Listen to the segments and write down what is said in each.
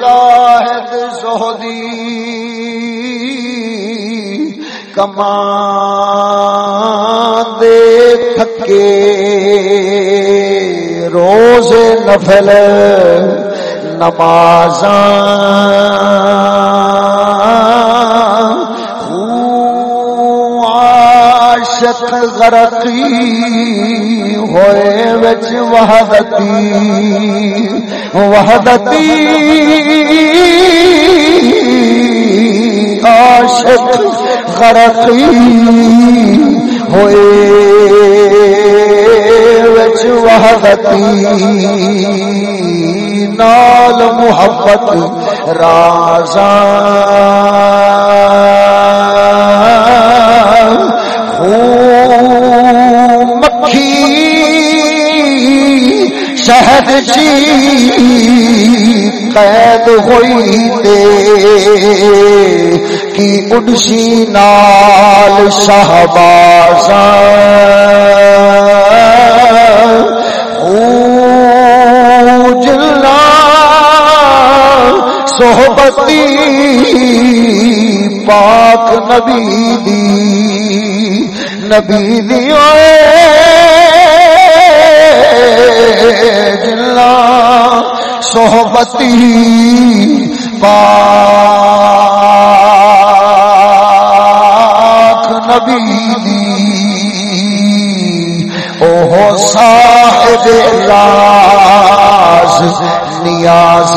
زاہد زہدی کما دے تھکے روز نفل نماز عاشق غرقی ہوئے وچ وحدتی وحدتی عاشق غرقی ہوئے وچ وحدتی نال محبت رازاں شہد جی قید ہوئی کی انسی نال شہباز جلا صحبتی پاک نبی دی نبی دی جلا صحبتی پاک نبی دی اوہ صاحب راز نیاز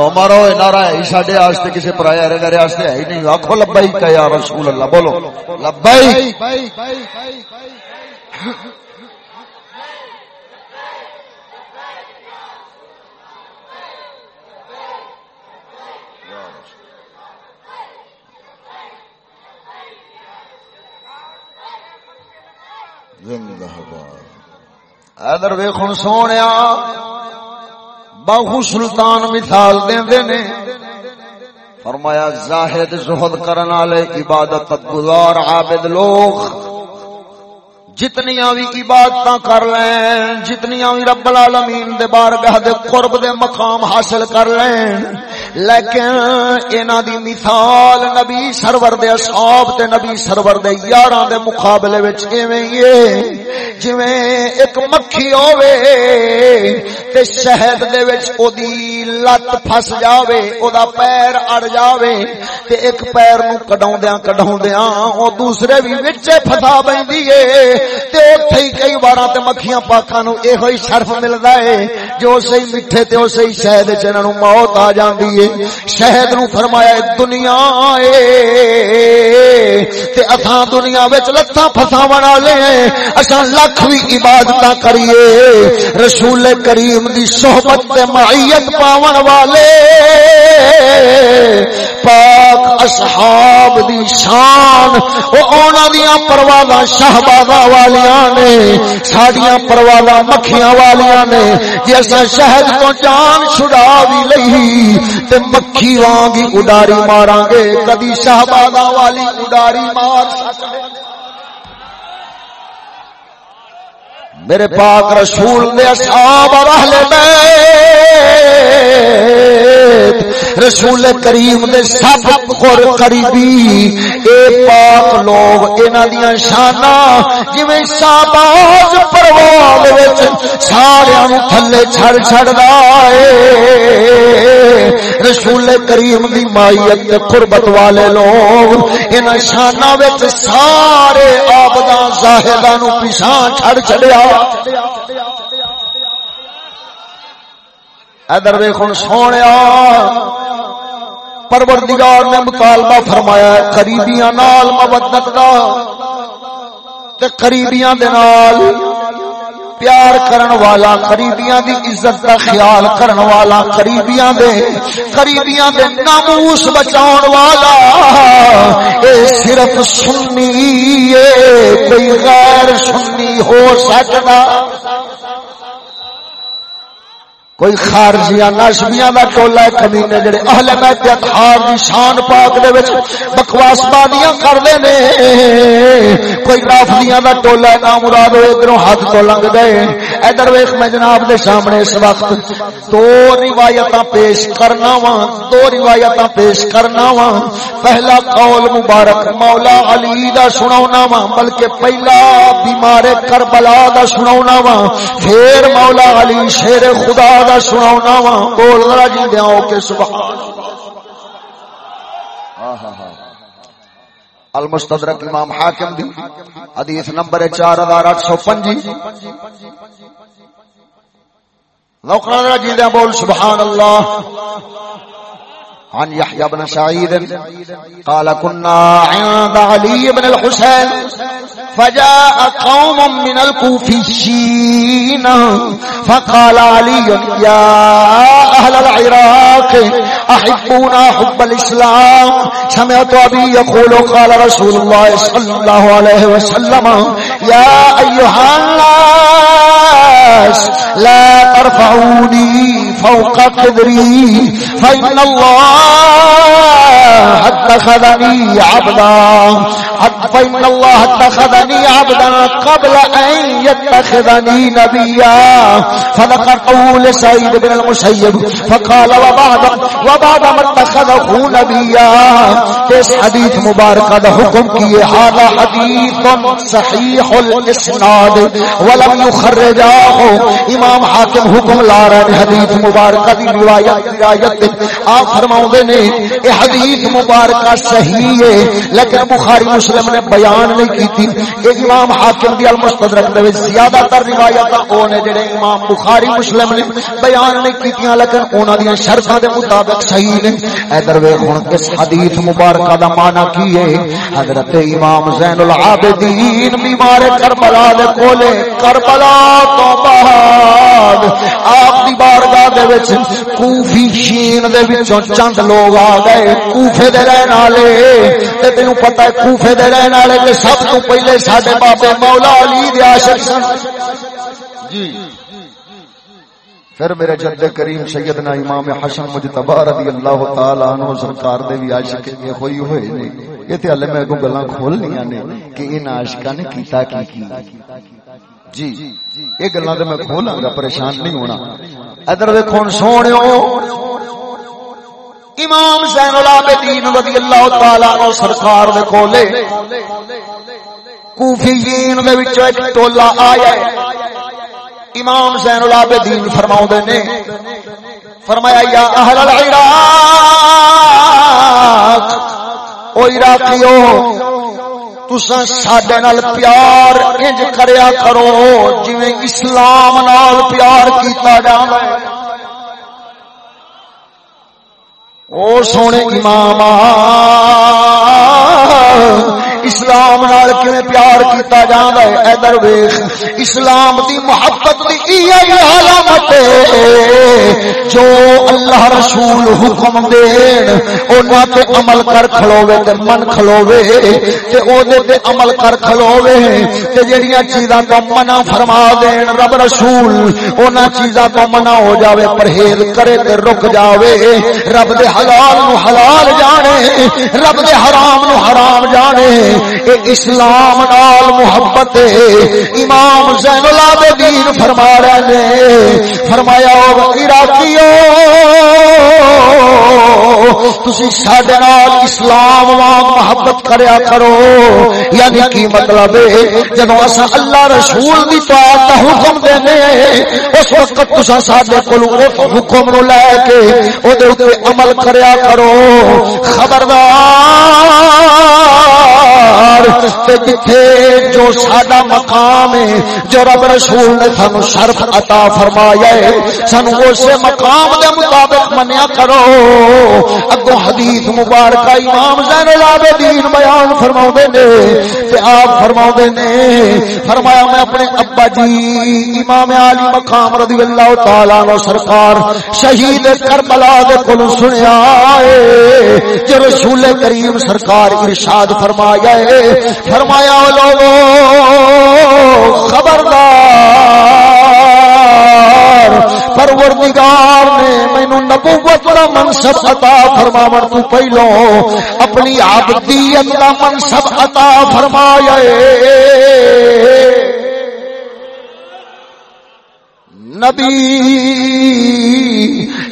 مارو مارو نارا ہے سڈے واسطے کسی پرایا رے گرے واسطے ہے ہی نہیں آخو لبائی کا یا رسول اللہ، بولو۔ لبائی ادر ویخ سونے باہو سلطان مثال دے نے۔ فرمایا، زاہد زہد کرن والے عبادت گزار عابد لوگ، جتنیاں بھی عبادت کر لین، جتنیاں بھی رب العالمین دے بارگاہ دے قرب دے مقام حاصل کر لین لیکن اینا دی مثال نبی سرور دے اصحاب تے نبی سرور دے یاراں دے مقابلے وچ ایویں ہی جویں ایک مکھی ہووے تے شہد دے وچ او دی لت پھس جاوے او دا پیر اڑ جاوے تے ایک پیر نو کڈاوندیاں کڈاوندیاں او دوسرے وی وچے پھسا بیندی اے تے اوتھے ہی کئی واراں تے مکھیاں پاکاں نو ایہو ہی شرف ملدا اے جو صحیح میٹھے تے او صحیح شہد وچ انہاں نو موت آ جاندی اے شہد نو فرمایا دنیا اے، تے اساں دنیا وچ لتاں پھساون والے اساں لکھ وی عبادتاں کریے۔ رسول کریم دی صحبت تے معیت پاون والے۔ پاک اصحاب دی شان۔ او اونا دیاں پروازاں شہبازاں والیاں نے، ساڈیاں پروازاں مکھیاں والیاں نے۔ جے اساں شہد تو جان چھڑا وی لئی تے مکھی وانگی اڈاری ماراں گے کبھی شہبازاں والی اڈاری مار سکدے میرے پاک رسول دے اصحاب اور اہل بیت رسول کریم دے سب خور قریبی اے پاک لوگ انہاں دیاں شاناں جویں شاباز پرواز وچ سارے نو تھلے چھڑ چھڑدا اے رسول کریم دی مائیت تے قربت والے لوگ انہاں شاناں وچ سارے عابداں زاہداں نو پیچھے چھڑ چھڑیا ادر ویخن سونے پروردگار نے مطالبہ فرمایا قریبیاں نال مبدت دا۔ تے قریبیاں دے نال پیار کرن والا، قریبیاں دی عزت دا خیال کرن والا، قریبیاں دے قریبیاں دے ناموس بچاؤن والا۔ اے صرف سنی، اے کوئی غیر سنی ہو سکتا۔ کوئی خارجیاں ناشبیاں دا ٹولا ہے کمینے جڑے اہل بیت اطہار دی شان پاک دے وچ بکواس بانیاں کردے نے۔ کوئی رافضیاں دا ٹولا ہے نا مراد ہوئے ادھروں ہاتھ تو لنگ گئے ادھر ویکھ میں جناب دے سامنے اس وقت دو روایتاں پیش کرنا وا، دو روایتاں پیش کرنا وا۔ پہلا قول مبارک مولا علی دا سناونا وا، بلکہ پہلا بیمار کربلا دا سناونا وا۔ پھر مولا علی شیر خدا دا سنا وا، بول ذرا جی دیا کے سبحان المستدرک امام حاکم دی حدیث نمبر چار، ہزار اٹھ سو پنجی۔ نوکرا جی دیا ہاں، بول سبحان اللہ۔ عن يحيى بن سعيد قال كنا عند علي بن الحسين فجاء قوم من الكوفيين فقال علي يا أهل العراق أحبونا حب الإسلام؟ سمعت أبي يقول قال رسول الله صلى الله عليه وسلم يا أيها الناس لا ترفعوني فوق قدري، فإن الله اتخذني عبدا. فإن الله اتخذني عبدا قبل أن يتخذني نبيا. فذكر قول سيد بن المسيب، فقال وبعد وبعد ما اتخذه نبيا. اس حدیث مبارکہ دا حکم کیے هذا حدیث صحیح الاسناد. ولم يخرجاه. امام حاکم حکم لا رہے حدیث مبارکہ مبارکہ دی روایت روایت آپ فرماؤں نے یہ حدیث مبارکہ صحیح ہے۔ لیکن بخاری مسلم نے بیان نہیں کی تھی۔ ایک امام حاکم دی المستدرک دے زیادہ تر روایتاں او نے جڑے امام بخاری مسلم نے بیان نہیں کیتیاں لیکن انہاں دی شرطاں دے مطابق صحیح نے۔ ادھر ویکھ ہن، اس حدیث مبارکہ دا معنی کی ہے؟ حضرت امام زین العابدین بیمار کربلا دے کولے، کربلا تو بعد آپ دی بارگاہ دے وچ کوفی شین دے وچوں چند لوگ آ گئے کوفے دے رہن والے تے تینوں پتہ ہے کوفے دے رہن والے کہ سب تو پہلے ساڈے بابے مولا علی دے عاشق سن جی پھر میرے جد کریم سیدنا امام حسن مجتبی رضی اللہ تعالی عنہ سرکار دے بھی عاشق یہ ہوئی ہوئے نے یہ تے ہلے میں کو گلاں کھولنیاں نے کہ ان عاشقاں نے کیتا کی کی جی یہ گلاں تے میں کھولاں گا پریشان نہیں ہونا ادھر ویکھو سونےو امام زین العابدین رضی اللہ تعالی عنہ سرکار دے کولے کوفیین دے وچوں ایک ٹولا آیا امام زین العابدین فرماؤندے نے۔ فرمایا، یا اہل العراق، او عراقیو تسا ساڈے نال پیار انج کریا کرو جویں اسلام نال پیار کیتا جاندا ہے۔ او سونے امام اسلام نال کیویں پیار کیتا جاندا ہے؟ ادھر ویکھ اسلام دی محبت دی ایہ علامت ہے جو اللہ رسول حکم دین انہاں تے عمل کر کھلوے تے من کھلوے تے او دے تے عمل کر کھلوے تے جڑیاں چیزاں تو منع فرما دین رب رسول انہاں چیزاں تو منع ہو جاوے، پرہیز کرے تے رک جاوے، رب دے حلال نو حلال جانے، رب دے حرام نو حرام جانے۔ اے اسلام نال محبت امام زین العابدین فرما رہے نے فرمایا، او عراقیو، تسی ساڈے نال اسلام وانگ محبت کریا کرو۔ یعنی کی مطلب ہے، جدوں اسا اللہ رسول دی طاعت دا حکم دینے، اس وقت تسا ساڈے کول حکم نو لے کے او دے اوتے عمل کریا کرو خبردار۔ پروردگار تے جتھے جو ساڈا مقام ہے، جو رب رسول نے سانو شرف عطا فرمایا ہے، سانو اس مقام دے مطابق منیا کرو۔ اگوں حدیث مبارکہ امام زین العابدین بیان فرماوندے نے، تے آپ فرماوندے نے، فرمایا میں اپنے ابا جی امام علی مقام رضی اللہ تعالی عنہ سرکار شہید کربلا دے کول سنیا ہے، جو رسول کریم سرکار ارشاد فرما فرمایا ہے، فرمایا لوگو، خبردار، پروردگار نے مینو نبوت کا منصب عطا فرماون تو پہلو اپنی عبدیت کا منصب عطا فرمایا نبی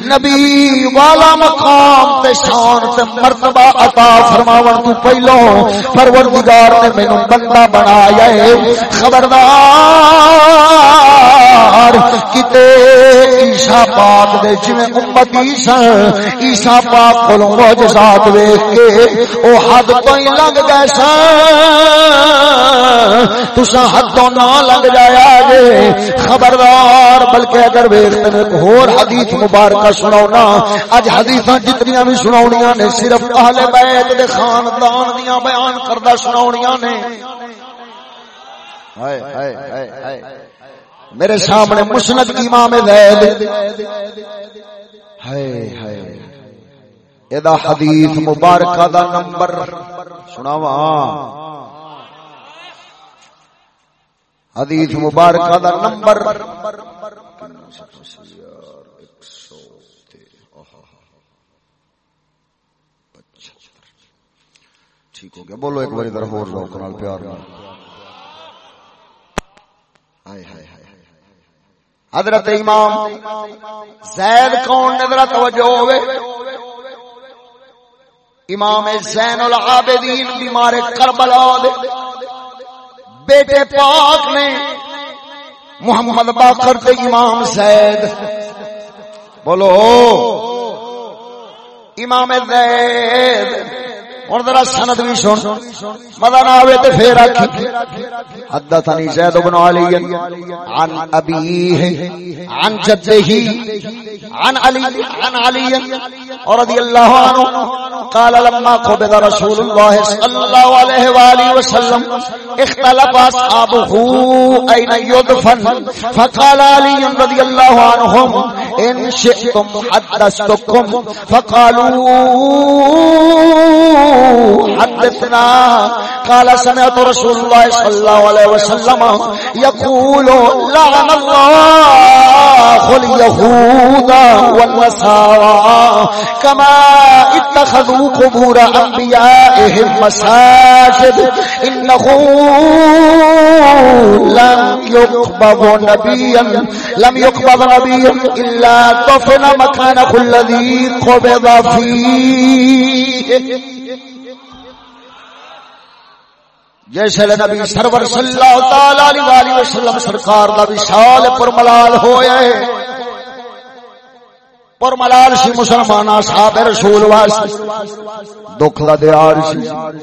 نبی والا مقام تے شان تے مرتبہ عطا فرماون تو پہلو پروردگار نے مینوں بندہ بنایا ہے، خبردار۔ کتے عیسیٰ پاک دے جویں عیسیٰ پاک کولوں معجزات ویکھ کے او حد تو ہی لنگ گئے سن۔ تساں نہ لنگ جایا جے۔ خبردار، بلکہ اگر ویکھتے نے ہور حدیث مبارکہ سناونا۔ اج حدیثاں جتنیاں بھی سناونیاں نے، صرف اہل بیت دے خاندان دیاں بیان کردا سناونیاں نے۔ ہائے ہائے ہائے ہائے۔ میرے سامنے مسند امام زید۔ ہائے ہائے۔ ادا حدیث مبارکہ دا نمبر۔ سناواں۔ حدیث مبارکہ دا نمبر۔ ٹھیک ہو گیا۔ بولو ایک بار ادھر نال پیار ہائے ہائے۔ حضرت امام زید کون نے ذرا توجہ ہوئے؟ امام زین العابدین بیمار کربلا دے۔ بیٹے پاک نے محمد باقر تے امام زید۔ بولو۔ امام زید اور ذرا سند بھی سن مزہ نہ آوے تے پھر آکھی حدثني زيد بن علي عن ابيه عن جده عن علي عن علي رضي الله عنه قال لما قبض رسول الله صلى الله عليه واله وسلم اختلف اصحابه اين يدفن فقال علي رضي الله عنهم ان شئتم حدثتكم فقالوا حدثنا قال سمعت رسول الله صلى الله عليه وسلم يقول لعن الله اليهود والنصارى كما اتخذوا قبور انبيائهم مساجد انه لم يقبض نبيا لم يقبض نبيا الا دفن مكانه الذي قبض فيه. جیسے نبی سرور صلی اللہ تعالی علیہ وسلم سرکار دا وشال پر ملال ہویا ہے پر ملال سی مسلمان صاحب رسول واسطے۔ دکھ دا دیار سی۔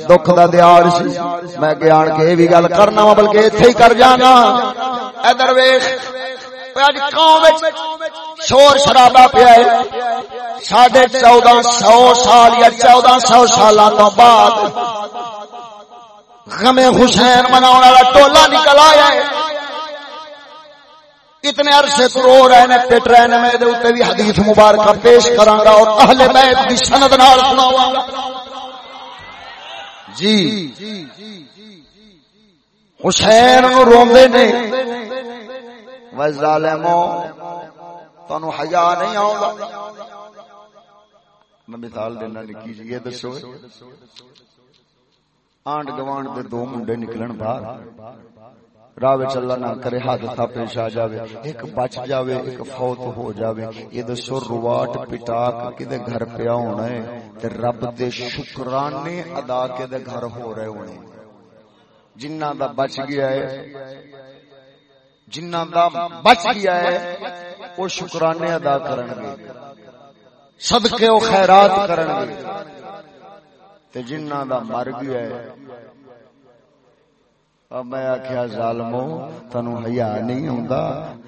دکھ دا دیار سی۔ میں گیان کے بھی گل کرنا وا، بلکہ ایتھے ہی کر جانا۔ ادھر ویکھ اج قوم شور شرابہ پیا ہے۔ ساڑھے چودہ سو سال یا چودہ سو سالاں تو بعد غم حسین مناؤ والا ٹولا نکل آیا ہے۔ اتنے عرصے تو رو رہے نے پٹ رہے نے میں دے بھی حدیث مبارکہ پیش کراں گا اور اہل بیت دی سند نال سناواں گا۔ جی۔ حسین نو روندے نے۔ و ظالمو، تانوں حیا نہیں آوندا میں مثال دینا نکی جی یہ دسو۔ آنڈ گوانڈ دے دو منڈے نکلن باہر راہ چلا نہ کرے حادثہ پیش آ جاوے ایک بچ جاوے ایک فوت ہو جاوے یہ دسو رواٹ پٹاک کدے گھر پیا ہونا ہے تے رب دے شکرانے ادا کے دے گھر ہو رہے ہونے جنہ دا بچ گیا ہے جنہ دا بچ گیا ہے وہ شکرانے ادا کرن گے صدقے و خیرات کرن گے تے جنہ دا مر گیا ہے۔ اب میں آخیا ظالمو تنو حیا نہیں آتا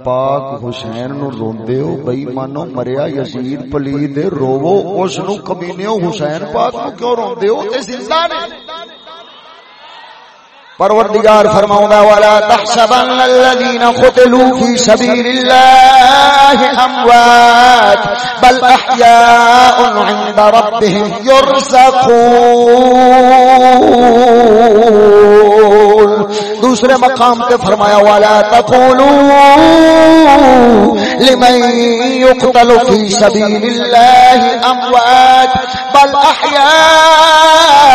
پاک حسین نو روندے ہو بئی مانو مریا، یزید پلید روو اس نو کمینیو حسین پاک نو کیوں روندے ہو تے زندہ نہیں پروردگار فرماؤں والا تحسبن الذين قتلوا في سبيل الله اموات بل احياء عند ربهم يرزقون۔ دوسرے مقام تے فرمایا والا تقولوا لمن يقتل في سبيل الله اموات بل احياء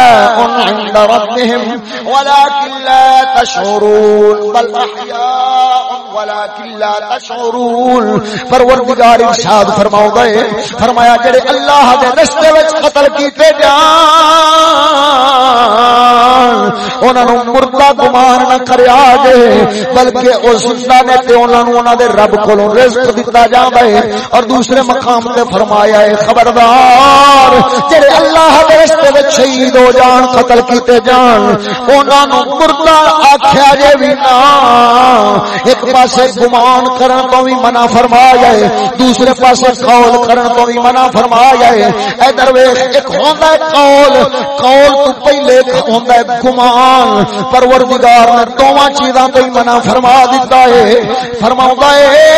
عند ربهم، ولكن لا تشعرون. بل احياء ولكن لا تشعرون. پروردگار ارشاد فرماؤ گئے فرمایا جڑے اللہ دے رستے وچ قتل کیتے جان، انہاں نو مردہ گمان نہ کریا جے بلکہ او زندہ نے تے انہاں نو انہاں دے رب کولوں رزق دتا جاندا ہے اور دوسرے مقام تے فرمایا ہے، خبردار جڑے اللہ دے رستے وچ شہید ہو جان، قتل کیتے جان، انہاں نو مردہ آکھیا جے وی نا ایک پاسے گمان کرن تو بھی منع فرمایا ہے، دوسرے پاسے قول کرن تو بھی منع فرمایا ہے۔ ادھر ویکھ ایک ہوندا ہے قول قول تو پہلے ہوندا ہے گمان۔ پروردگار نے دوواں چیزاں تو منع فرما دیتا ہے۔ فرماوندا ہے،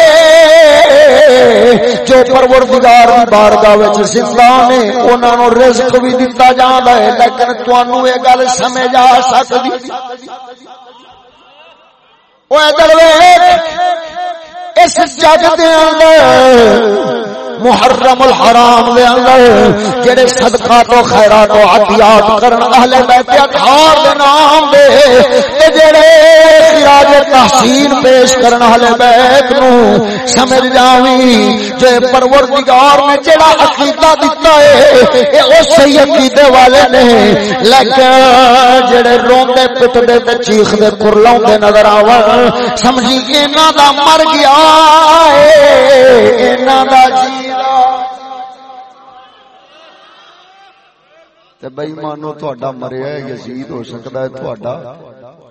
جو پروردگار دی بارگاہ وچ زندہ نے، انہاں نو رزق بھی دتا جاندا ہے، لیکن تانوں یہ گل سمجھ آ سکدی۔ اس جگ دے اندر محرم الحرام دے اندر جڑے صدقہ تو خیرات و عطیات کرن، اہل بیت اطہار دے نام دے، تے جڑے خراج تحسین پیش کرن اہل بیت نو، سمجھ جاویں جو پروردگار نے جڑا عقیدہ دتا ہے، اے او صحیح عقیدے والے نے لیکن جڑے روندے پٹدے تے چیخ دے کرلاوندے نظر آون سمجھی کہ انہاں دا مر گیا اے انہاں دا جی بئی مانو تھوڑا مریا یزید ہو سکتا ہے تھوڑا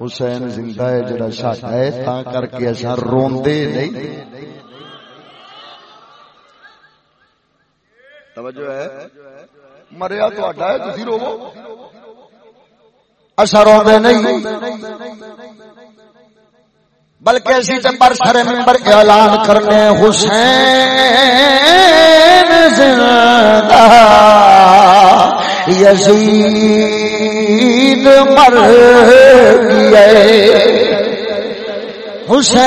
حسین زندہ ہے جڑا ساڈا ہے تا کر کے اسا روندے نہیں توجہ ہے مریا تھوڑا ہے تسی روو اسا روندے نہیں بلکہ اسی تے پر سر ممبر اعلان کرنے حسین زندہ یزید مر گئے۔ حسین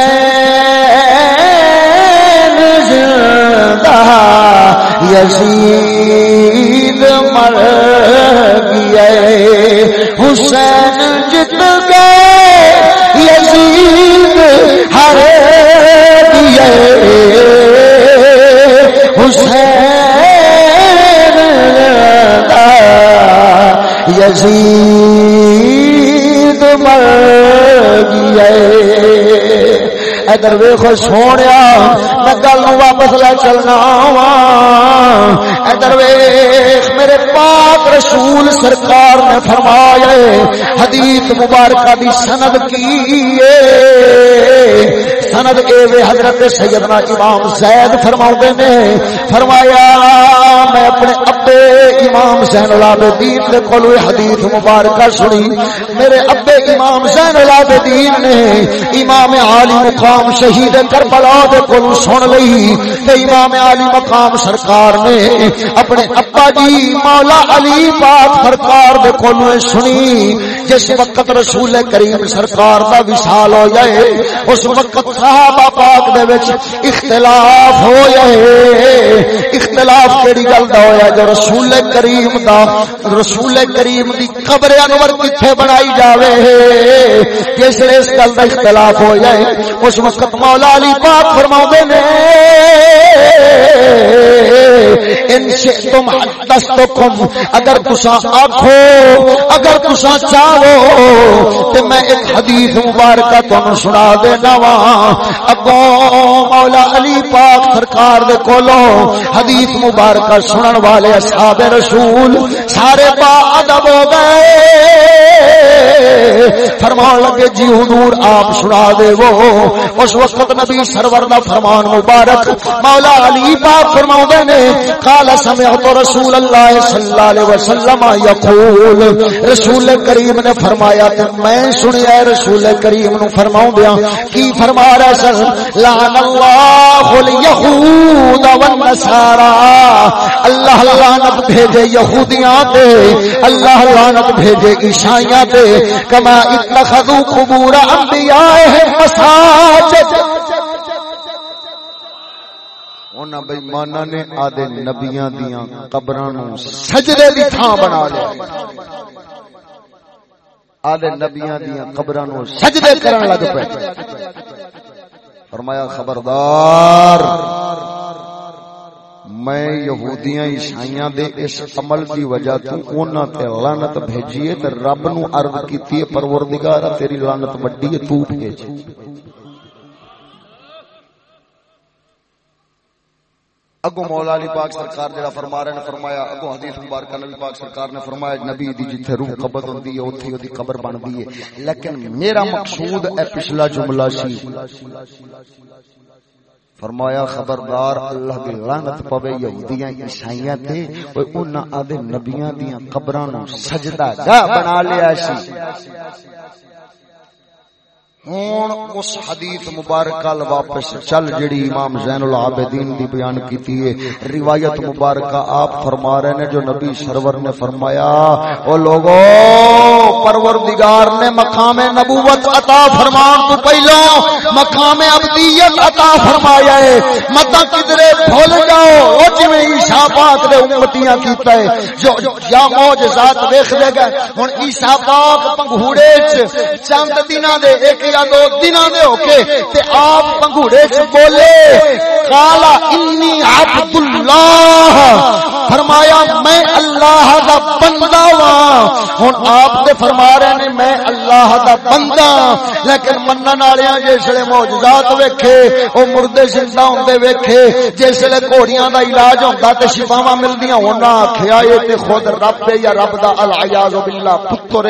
زندہ یزید مر گئے۔ حسین جت گئے یزید ہر دیے یزید مر گئے ادھر ویخو سونے میں گل واپس لے چلنا وا ادھر ویخ میرے پاک رسول سرکار نے فرمایا، حدیث مبارکہ دی سند کی سند اے وے حضرت سیدنا امام زید فرماؤں نے۔ فرمایا، میں اپنے ابے امام زین العابدین دے کولو حدیث مبارکہ سنی۔ میرے ابے امام زین العابدین نے امام عالی مقام شہید کربلا دے کولو سن لئی تے امام عالی مقام سرکار نے اپنے ابا جی مولا علی پاک سرکار دے کولو سنی۔ جس وقت رسول کریم سرکار دا وصال ہو جائے، اس وقت صحابہ پاک دے وچ اختلاف ہو جائے۔ اختلاف کیڑی گل دا ہویا جو رسول کریم دا، رسول کریم دی قبر انور کتھے بنائی جاوے۔ جس نے اس گل دا اختلاف ہو جائے، اس وقت مولا علی پاک فرماؤں نے، ان شئتم حدثتکم اگر تسا آکھو، اگر تسا چاہو، تے میں ایک حدیث مبارکہ تم سنا دینا وا اگوں مولا علی پاک سرکار دے کولو حدیث مبارکہ سنن والے اصحاب رسول سارے با ادب ہو گئے۔ فرمان لگے جی حضور آپ سنا دے وہ اس وقت نبی سرور دا فرمان مبارک مولا علی پاک فرماؤں نے، قال سمعت رسول اللہ صلی اللہ علیہ وسلم یقول، رسول کریم نے فرمایا کہ میں سنیا رسول کریم نو فرماؤں دیا کی فرما رہا سر؟ لعن اللہ الیہود والنسارا اللہ لعنت بھیجے یہودیاں تے، اللہ لعنت بھیجے عیسائیاں تے۔ کما اتخذوا قبور انبیائهم مساجد انہاں بے نے آدے نبیاں دیاں قبراں نو سجدے دی تھاں بنا لیا۔ آدے نبیاں دیاں قبراں نو سجدے کرن لگ پے۔ فرمایا، خبردار، میں یہودیاں عیسائیاں دے اس عمل دی وجہ تو انہاں تے لعنت بھیجیے تے رب نو عرض کیتی ہے، پروردگار تیری لعنت وڈی ہے، تو بھیج۔ اگو مولا علی پاک سرکار جڑا فرما رہے نے فرمایا اگو حدیث مبارکہ نبی پاک سرکار نے فرمایا نبی دی جتھے روح قبض ہوندی ہے، اوتھے اودی قبر بندی ہے۔ لیکن میرا مقصود اے پچھلا جملہ سی۔ فرمایا، خبردار، اللہ دی لعنت پوے یہودیاں، عیسائیاں تے اوے انہاں آدے نبیاں دیاں قبراں نو سجدہ گاہ بنا لیا سی۔ ہوں اس حدیث مبارکہ واپس چل جڑی امام زین العابدین دی بیان کیتی ہے روایت مبارکہ آپ فرما رہے نے جو نبی سرور نے فرمایا او لوگو پروردگار نے مقام نبوت عطا فرمان تو پہلو مقام عبدیت عطا فرمایا ہے۔ متا کدرے بھول جاؤ او جویں عیسی پاک دے امتیاں کیتا ہے۔ جو یا معجزات ویکھ دے گئے ہن عیسی پاک پنگھوڑے چ چند دناں دے، ایک یا دو دن دے ہو کے تے آپ پنگوڑے سے بولے کالا انی عبد اللہ فرمایا، میں اللہ دا بندہ وا ہن آپ تے فرما رہے نے میں اللہ دا بندہ ہاں، لیکن منن والیاں جسلے معجزات ویکھے، او مردے زندہ ہوندے ویکھے جسلے گھوڑیاں دا علاج ہوندا تے شفاواں ملدیاں ہونا آکھیا اے تے خود رب دے یا رب دا العیاذ باللہ پتر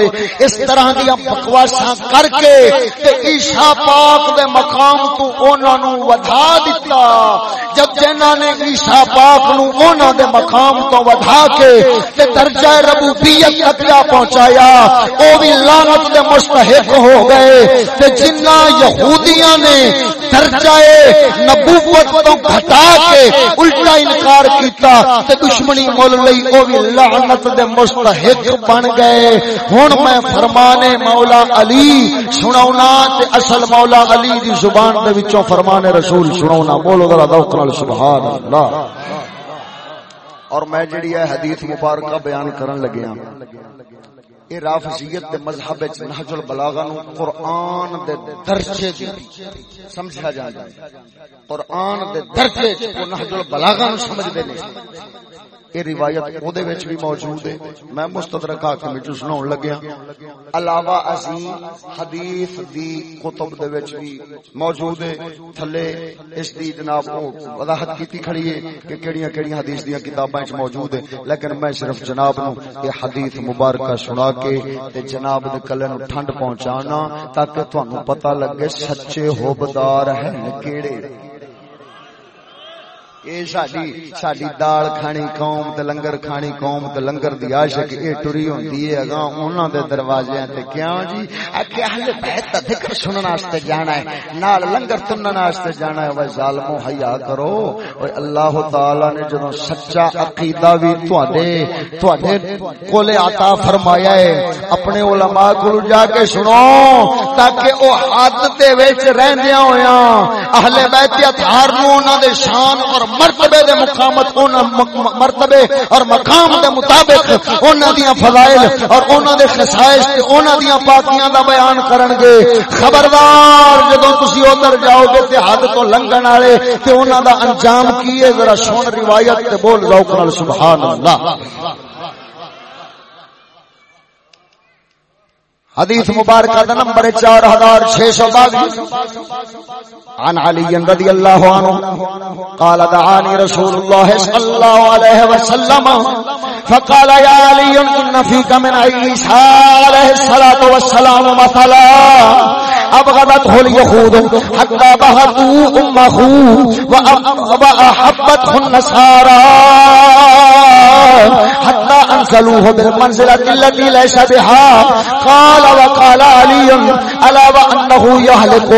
اس طرح دی بکواساں کر کے تے عیسیٰ پاک دے مقام تو انہاں نو ودھا دتا۔ جب جنہاں نے عیسیٰ پاک نو انہاں دے مقام تو ودھا کے تے درجہ ربوبیت تک جا پہنچایا او بھی لعنت دے مستحق ہو گئے تے جنہ یہودیاں نے درجہ نبوت تو گھٹا کے الٹا انکار کیتا تے دشمنی مول لئی او بھی لعنت دے مستحق بن گئے۔ ہن میں فرمانے مولا علی سناونا تے اصل مولا علی دی زبان دے وچوں فرمان رسول سناونا۔ بولو ذرا ذوق نال، سبحان اللہ۔ اور میں جڑی ہے حدیث مبارکہ بیان کرن لگیا ہاں۔ اے رافضیت دے مذہب وچ نہج البلاغہ نو قرآن دے درجے دی سمجھا جاندا قرآن دے درجے وچ نہج البلاغہ نو سمجھ دے نے۔ یہ روایت او وچ بھی موجود ہے۔ میں مستدرک حاکم وچ سناون لگیا۔ علاوہ عظیم حدیث دی کتب دے وچ بھی موجود ہے۔ تھلے اس دی جناب او وضاحت کیتی کھڑی ہے کہ کیڑیاں کیڑیاں حدیث دی کتاباں وچ موجود ہے۔ لیکن میں صرف جناب نو یہ حدیث مبارکہ سنا کے تے جناب دے کلے نو ٹھنڈ پہنچانا تاکہ تانوں پتہ لگے سچے ہوبدار ہیں کیڑے۔ اے ساڈی ساڈی دال کھانی قوم تے لنگر کھانی قوم تے لنگر دی عاشق اے ٹری ہوندی اے۔ اگاں انہاں دے دروازے تے کیوں جی؟ اکھے اہل بیت دا ذکر سنن واسطے جانا ہے۔ نال لنگر تنن واسطے جانا ہے۔ او ظالمو، حیا کرو۔ اوے اللہ تعالی نے جدوں سچا عقیدہ وی تواڈے تواڈے کولے عطا فرمایا ہے۔ اپنے علماء کول جا کے سنو تاکہ او حد دے وچ رہندیاں ہویاں۔ اہل بیت اطہار نو انہاں دے شان اور مرتبے دے مقامت مرتبے اور مقام دے مطابق انہاں دیاں فضائل اور انہاں دے خصائص تے انہاں دیاں پاکیاں دا بیان کرن گے۔ خبردار جدوں تسی ادھر جاؤ گے تے حد تو لنگن والے تے انہاں دا انجام کی ہے؟ ذرا سن روایت تے بول ذوق نال سبحان اللہ۔ حدیث مبارکہ دا نمبر 4622 عن علی رضی اللہ عنہ قال دعانی رسول اللہ صلی اللہ علیہ وسلم فقال یا علی، ان فیک من عیسی علیہ الصلوۃ والسلام مثلا۔ ابغضته اليهود حتى بغضوا امه واحبته النصارى حتى انزلوه بالمنزله التي ليس بها. قال وقال علي الا وانه يهلك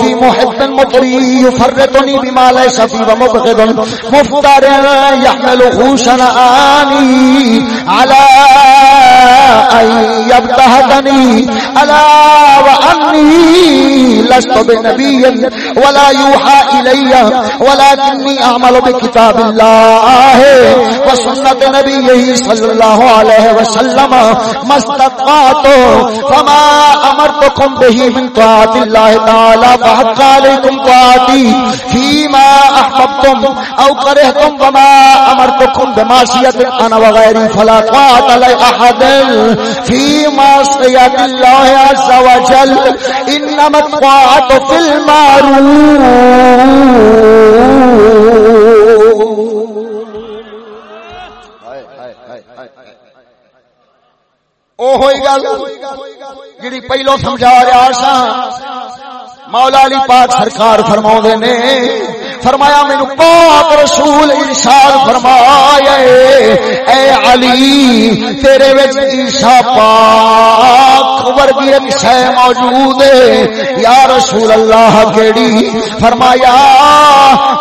في محب مطري يفرطني بما ليس في ومبغض. مفتر يحمله شنآني على ان يبتهدني الا واني لست بنبي ولا يوحى الي ولكني اعمل بكتاب الله وسنه نبيه صلى الله عليه وسلم ما استطعت فما امرتكم به من طاعت الله تعالى فحق عليكم طاعتي فيما احببتم او كرهتم وما امرتكم بمعصيه انا وغيري فلا طاعت لي احد فيما صيات الله عز وجل انما الطاعه في المعروف. گل جی پہلو سمجھا رہا سا مولا علی پاک سرکار فرما نے فرمایا، مینو پاک رسول ارشاد فرمایا اے علی، تیرے وچ عیسا پاک ورگی ایک شے موجود ہے۔ یا رسول اللہ، کیڑی؟ فرمایا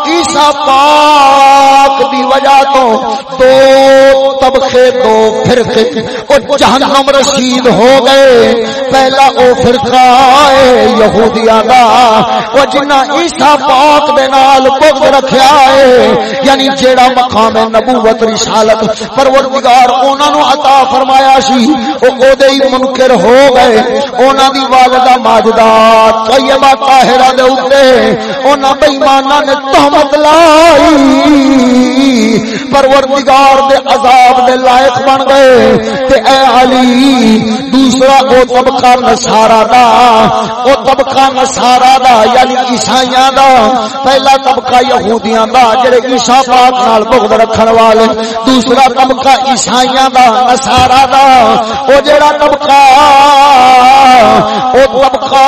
عیسا پاک دی وجہ تو دو طبقے، دو فرقے او جہنم رسید ہو گئے۔ پہلا او فرقہ ہے یہودیاں دا او جنہ عیسا پاک دے نال بغض رکھیا ہے یعنی جیڑا مقام نبوت، رسالت، پروردگار انہاں نو عطا فرمایا سی، او او دے منکر ہو گئے۔ انہاں دی والدہ ماجدہ طیبہ طاہرہ دے اوتے انہاں بے ایماناں نے تہمت لائی۔ پروردگار دے عذاب دے لائق بن گئے۔ تے اے علی، دوسرا او طبقہ نصارا دا، او طبقہ نصارا دا یعنی عیسائیاں دا۔ پہلا طبقہ طبقہ یہودیاں دا جڑے عیسیٰ پاک نال بغض رکھن والے، دوسرا طبقہ عیسائیاں دا نصارا دا۔ او جڑا طبقہ، او طبقہ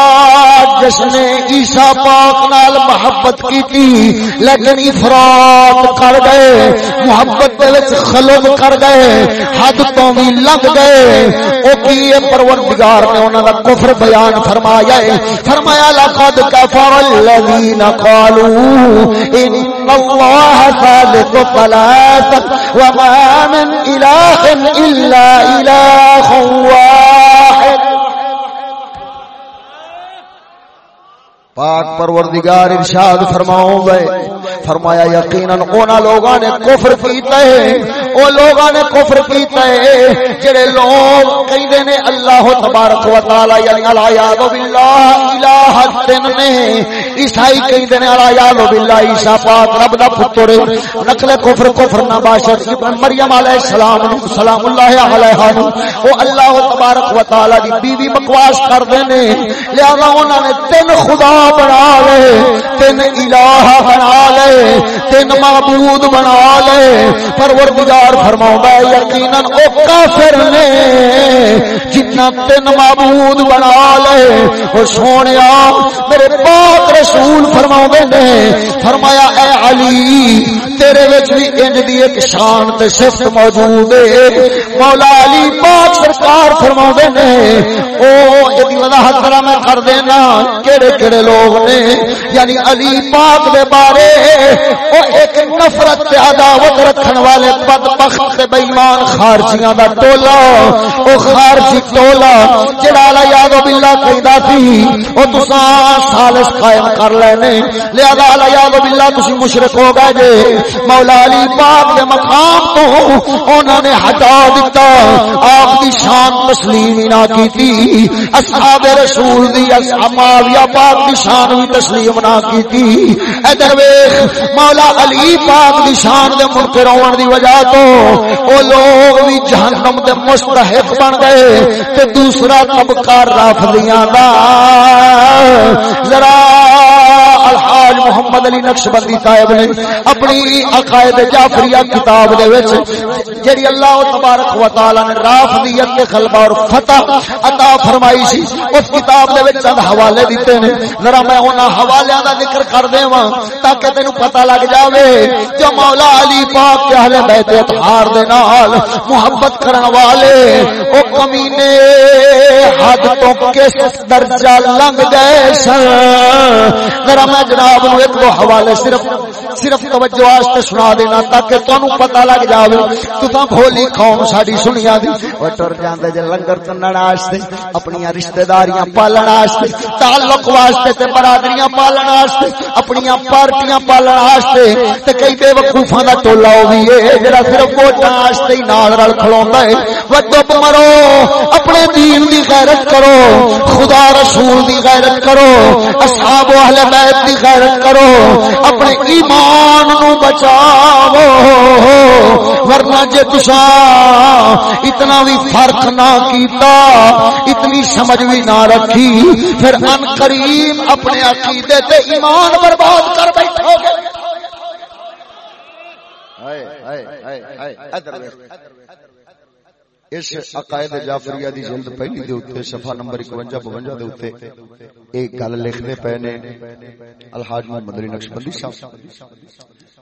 جس نے عیسیٰ پاک نال محبت کی تھی لیکن افراد کر گئے، محبت دے وچ خلل کر گئے، حد تو بھی لگ گئے۔ او کی پروردگار نے انہاں دا کفر بیان فرمایا ہے؟ فرمایا، لقد کفر الذين قالوا إن الله خالق ثلاثه وما من إله إلا إله واحد. پاک پروردگار ارشاد فرماؤں گے فرمایا، یقیناً اونا لوگاں نے کفر کیتا ہے۔ او لوگاں نے کفر کیتا ہے۔ جڑے لوگ کہندے نے، اللہ تبارک و تعالی یعنی الیاذ باللہ الہ تن نے، عیسائی کہندے نے الیاذ باللہ عیسی پاک رب دا پتر، نقل کفر کفر نہ باشد۔ ابن مریم علیہ السلام، سلام اللہ علیہا او اللہ تبارک و تعالی دی بیوی بکواس کردے نے۔ لہذا انہاں نے تین خدا بنا لے، تین الہ بنا لے، تین معبود بنا لے۔ پروردگار فرماؤں یقیناً او کافر نے جتنا تین معبود بنا لے۔ اور سونیا میرے پاک رسول فرماؤں نے فرمایا، اے علی، تیرے وچ بھی انج دی ایک شان تے صفت موجود ہے۔ مولا علی پاک سرکار فرماؤں نے او ایدی وضاحت کرا میں کر دینا، کیڑے کیڑے لوگ نے یعنی علی پاک دے بارے او ایک نفرت تے عداوت رکھن والے بدبخت تے بےمان خارجیاں دا ٹولا، او خارجی ٹولا جڑا لا یاد باللہ کہندا سی، او تساں سالس قائم کر لینے۔ لہذا لا یاد باللہ تسی مشرک ہو گئے جے۔ مولا علی پاک دے مقام تو انہاں نے ہٹا دیتا آپ دی شان تسلیم ہی نہ کیتی۔ اصحاب رسول دی، اصحاب معاویہ پاک دی شان بھی تسلیم نہ کیتی۔ ادھر ویکھ مولا علی پاک دی شان دے منکر ہون دی وجہ تو او لوگ بھی جہنم دے مستحق بن گئے تے دوسرا طبقہ رافضیاں دا۔ ذرا الحاج محمد علی نقش بندی صاحب نے اپنی عقائد جعفریہ کتاب دے وچ جڑی اللہ تبارک و تعالی نے رافضیت کے غلبہ اور فتح عطا فرمائی سی، اس کتاب دے وچ چند حوالے دتے نے ذرا میں انہاں حوالے دا ذکر کر دیواں تاکہ تینو پتہ لگ جاوے جو مولا علی پاک کے اہل بیت اطہار دے نال محبت کرن والے او کمینے حد تو کس درجہ لنگ گئے سن؟ ذرا میں جناب نو ایک دو حوالے صرف صرف توجہ واسطے سنا دینا تاکہ تانوں پتہ لگ جاوے تساں بھولی قوم ساڈی سنیا دی۔ او ٹر جاندے جے لنگر چنن واسطے اپنی رشتہ داریاں پالن واسطے، تعلق واسطے تے برادریاں پالن واسطے اپنی پارٹیاں پالن واسطے تے کئی بے وقوفاں دا ٹولا او وی اے، جڑا صرف ووٹاں واسطے ہی نال رل کھلوندا اے۔ و چپ مرو، اپنے دین دی غیرت کرو، خدا رسول دی غیرت کرو، اصحاب اہل بیت دی غیرت کرو، اپنے ایمان نو بچاؤ۔ ورنہ جے تسا اتنا بھی فرق نہ کیتا، اتنی سمجھ بھی نہ رکھی، پھر ان کریم اپنے عقیدے تے ایمان برباد کر بیٹھو گے۔ ہائے ہائے ہائے ہائے اس عقائد جعفریہ دی جلد پہلی دے اوتے، صفحہ نمبر 51 52 دے اوتے، ایک گل لکھنے پے نے الحاج محمد علی نقشبندی صاحب۔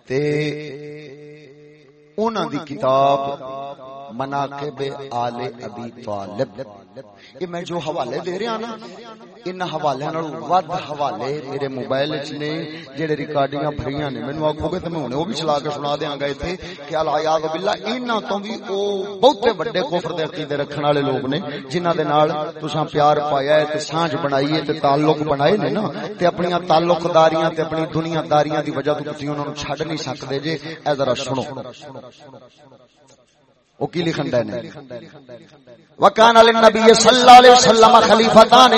تے انہاں دی کتاب مناقب آل ابی طالب۔ یہ میں جو حوالے دے رہا نا، ان حوالے نال ود حوالے میرے موبائل وچ نے جڑے ریکارڈنگاں بھریاں نے۔ مینوں آکھو گے تے میں او بھی چلا کے سنا دیاں گا ایتھے کہ الیاذ باللہ، انہاں تو بھی او بہتے بڑے کفر دے عقیدے رکھن والے لوگ نے، جنہاں دے نال تساں پیار پایا ہے تے سانجھ بنائی ہے تے تعلق بنائے نے نا، تے اپنی تعلق داریاں تے اپنی دنیا داریاں دی وجہ تو تسی انہاں نوں چھڈ نہیں سکدے جے۔ اے ذرا سنو۔ وہ کی لکھن نے وکان علی النبی صلی اللہ علیہ وسلم خلیفتان۔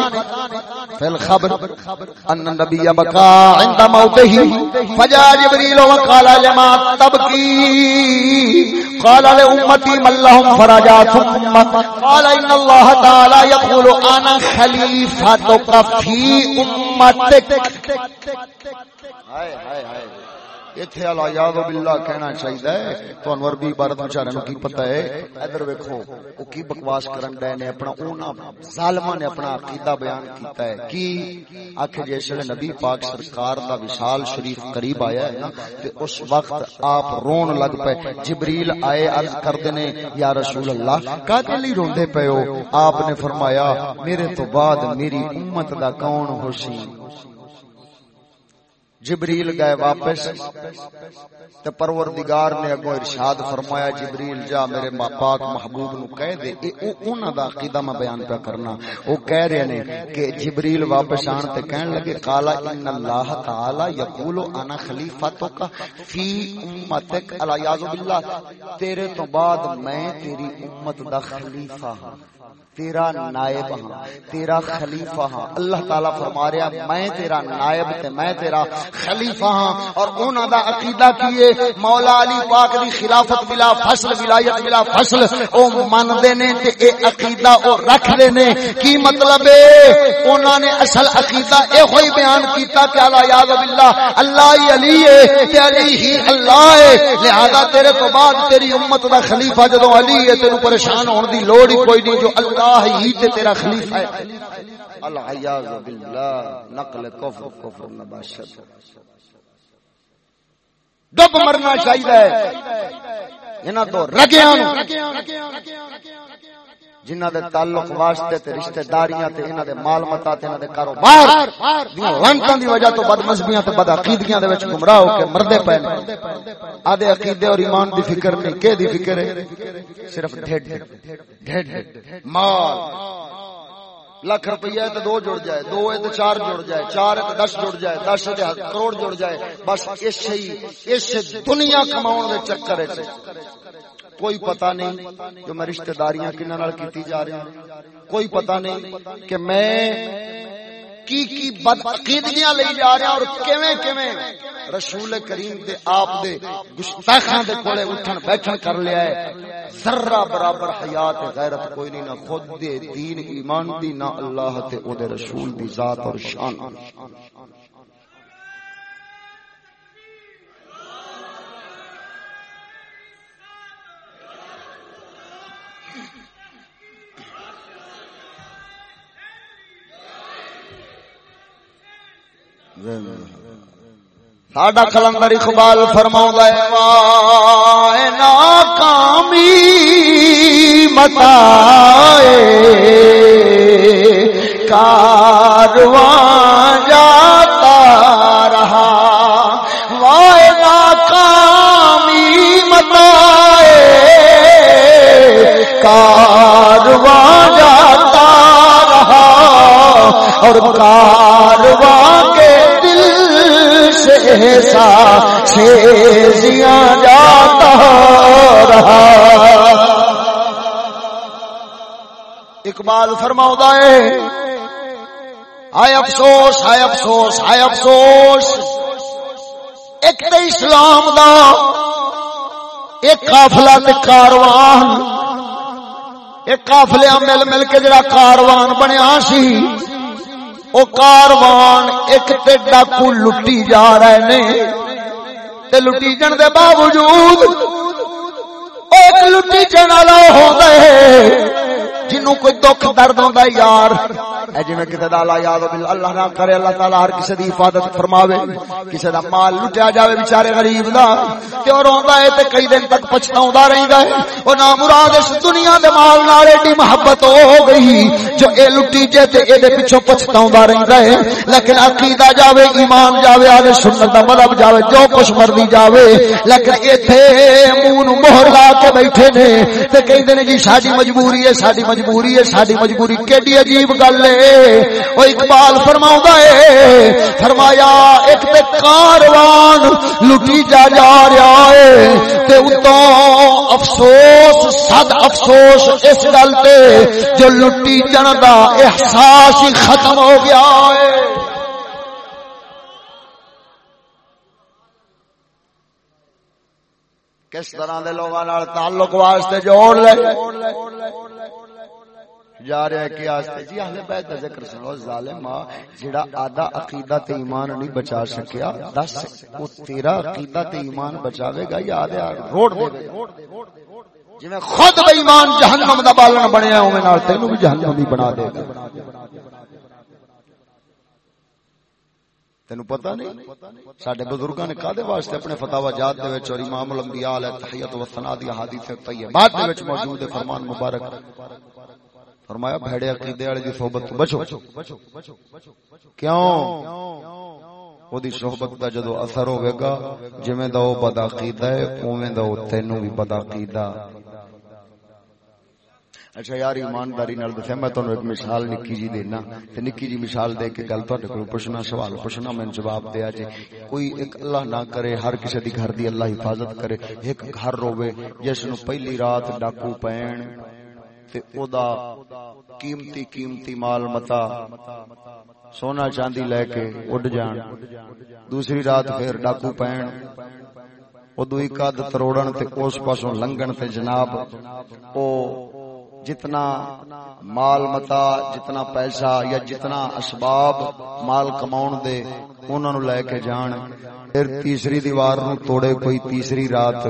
فی الخبر ان النبی بقا عند موته فجاء جبريل وقال لما تبكي قال لامتي من لهم فرجات ثم۔ قال ان الله تعالى يقول انا خليفتك في امتك ہائے ہائے ہائے۔ ایتھے الا یاد باللہ کہنا عبارت بیچارے نو کی پتہ ہے؟ ادھر ویکھو، او کی بکواس کرن دے نے اپنا، اونا ظالماں نے اپنا عقیدہ بیان کیتا ہے۔ کی؟ آکھے جیسے نبی پاک سرکار دا وصال شریف قریب آیا ہے نا، تے اس وقت آپ رون لگ پے۔ جبریل آئے، عرض کردے نے، یا رسول اللہ، کاتے لی روندے ہو؟ آپ نے فرمایا، میرے تو بعد میری امت دا کون ہوسی جبریل گئے واپس۔ تے پروردگار نے اگوں ارشاد فرمایا، جبریل جا میرے ماں پاک محبوب نو کہہ دے۔ اے او انہاں دا عقیدہ میں بیان پہ کرنا۔ او کہہ رہے نے کہ جبریل واپس آن تے کہن لگے، قالا ان اللہ تعالی یقول انا خلیفتک فی امتک۔ الیاذ باللہ، تیرے تو بعد میں تیری امت دا خلیفہ ہوں تیرا نائب ہاں تیرا خلیفہ ہاں۔ اللہ تعالی فرما رہا میں تیرا نائب تے میں تیرا خلیفہ ہاں۔ اور انہاں دا عقیدہ کیے مولا علی پاک دی خلافت بلا فصل، ولایت بلا فصل۔ او من دے نے تے اے عقیدہ او رکھ دے نے۔ کی مطلب ہے؟ انہاں نے اصل عقیدہ اے ہوئی بیان کیتا کہ اللہ یاذ باللہ، اللہ ہی علی ہے، تے علی ہی اللہ ہے۔ لہذا تیرے تو بعد تیری امت دا خلیفہ جدوں علی ہے تینو پریشان ہون دی لوڑ ہی کوئی نہیں، جو اللہ اللہ ہی تے تیرا خلیفہ ہے۔ العیاذ باللہ، نقل کفر کفر نباشت ڈب مرنا چاہیے۔ انہاں تو رگیاں جنہ دے تعلق واسطے تے رشتہ داریاں تے انہاں دے مال متا تے انہاں دے کاروبار دیاں لنکاں دی وجہ تو بد مذہبیاں تے بد عقیدیاں دے وچ گمراہ ہو کے مردے پے نے۔ آدے عقیدے اور ایمان دی فکر نہیں کہ دی فکر ہے؟ صرف ڈھڈ ڈھڈ مال۔ لاکھ روپیہ ہے تو دو جڑ جائے دو ہے تو چار جڑ جائے چار ہے تو دس جڑ جائے دس ہے کروڑ جڑ جائے۔ بس اس اس دنیا کماؤن دے چکر ہے۔ کوئی پتہ نہیں کہ میں رشتہ داریاں کنہ نال کیتی جا رہی ہیں کوئی پتہ نہیں کہ میں کی کی بد عقیدگیاں لئی جا رہے ہیں اور کیویں کیویں رسول کریم دے آپ دے گستاخاں دے کولے اٹھن بیٹھن کر لیا ہے۔ ذرہ برابر حیات غیرت کوئی نہیں، نہ خود دے دین ایمان دی، نہ اللہ تے او دے رسول دی ذات اور شان۔ ساڈا کلندر اقبال فرماؤں ہے ناکامی متائے کارواں جاتا رہا۔ وائے ناکامی متائے کارواں جاتا رہا۔ اور کارواں کے جاتا رہا۔ اقبال فرماؤں آئے افسوس آئے افسوس آئے افسوس۔ ایک تو اسلام دا ایک قافلہ تے کاروان، ایک قافلہ مل مل کے جڑا کاروان بنیا سی۔ او کاروان ایک تے ڈاکو لٹی جا رہے نے۔ تے لٹی جن دے باوجود ایک لٹی جن والا ہو گئے جنوں کوئی دکھ درد ہوندا یار۔ اے جی جویں کتے دا لا یاد اللہ نہ کرے، اللہ تعالی ہر کسی دی حفاظت فرماوے۔ کسی دا مال لٹیا جاوے بیچارے غریب دا۔ تے اور ہوندا اے تے کئی دن تک پچھتاوندا رہندا اے او نا مراد اس دنیا دے مال نال ایڈی محبت ہو گئی۔ جو اے لٹی جے تے اے دے پیچھے پچھتاوندا رہندا اے لیکن عقیدہ جاوے، ایمان جاوے اہل سنت دا مذہب جاوے، جو کچھ مرضی جاوے۔ لیکن ایتھے منہ نو مہر لا کے بیٹھے نے۔ تے کئی دن جی ساڈی مجبوری ہے، ساڈی مجبوری ہے ساری مجبوری کیڈی عجیب گل ہے؟ وہ اقبال فرما ہے، فرمایا، ایک تے کاروان لٹی جا جا رہا ہے تے اتوں افسوس، سد افسوس اس گل تے جو لٹی جن کا احساس ہی ختم ہو گیا ہے۔ کس طرح دے لوگوں تعلق واسطے جوڑ لے؟ جا رہا ہے کہ آستے جی اہل بیت دا ذکر سنو، ظالم جڑا آدھا عقیدہ تے ایمان نہیں بچا سکیا، دس او تیرا عقیدہ تے ایمان بچاوے گا یا آدھے روڑ دے گا جی میں خود بے ایمان جہنم دا بالن بنیا ہوں میں نال تینو بھی جہنم بھی بنا دے گا۔ تینو پتہ نہیں؟ ساڈے بزرگاں نے کادے واسطے اپنے فتاوا جات دے وچ اور امام الانبیاء علیہ تحیت و ثنا دی احادیث طیبات دے وچ موجود ہے، فرمان مبارک۔ فرمایا بھڑے عقیدے والے دی صحبت تو بچو۔ کیوں؟ او دی صحبت دا جدو اثر ہوے گا جویں دا او بد عقیدہ ہے اوویں دا او تینو بھی بد عقیدہ۔ اچھا یار ایمانداری نال دسیا میں تانوں ایک مثال نکی جی دینا۔ تے نکی جی مثال دے کے گل تہاڈے کول پوچھنا سوال پوچھنا میں جواب دیا جی کوئی ایک اللہ نہ کرے ہر کسی دی گھر دی اللہ حفاظت کرے ایک گھر روے جس نو پہلی رات ڈاکو پین۔ تے او دا قیمتی قیمتی مال متا سونا چاندی لے کے اڈ جان۔ دوسری رات پھر ڈاکو پین ادو ایک آدھ تروڑن تے اس پاسوں لنگن تے جناب او جتنا مال متا، جتنا پیسہ یا جتنا اسباب مال کماؤن دے انہوں نے لے کے جان، پھر تیسری دیوار نو توڑے کوئی تیسری رات،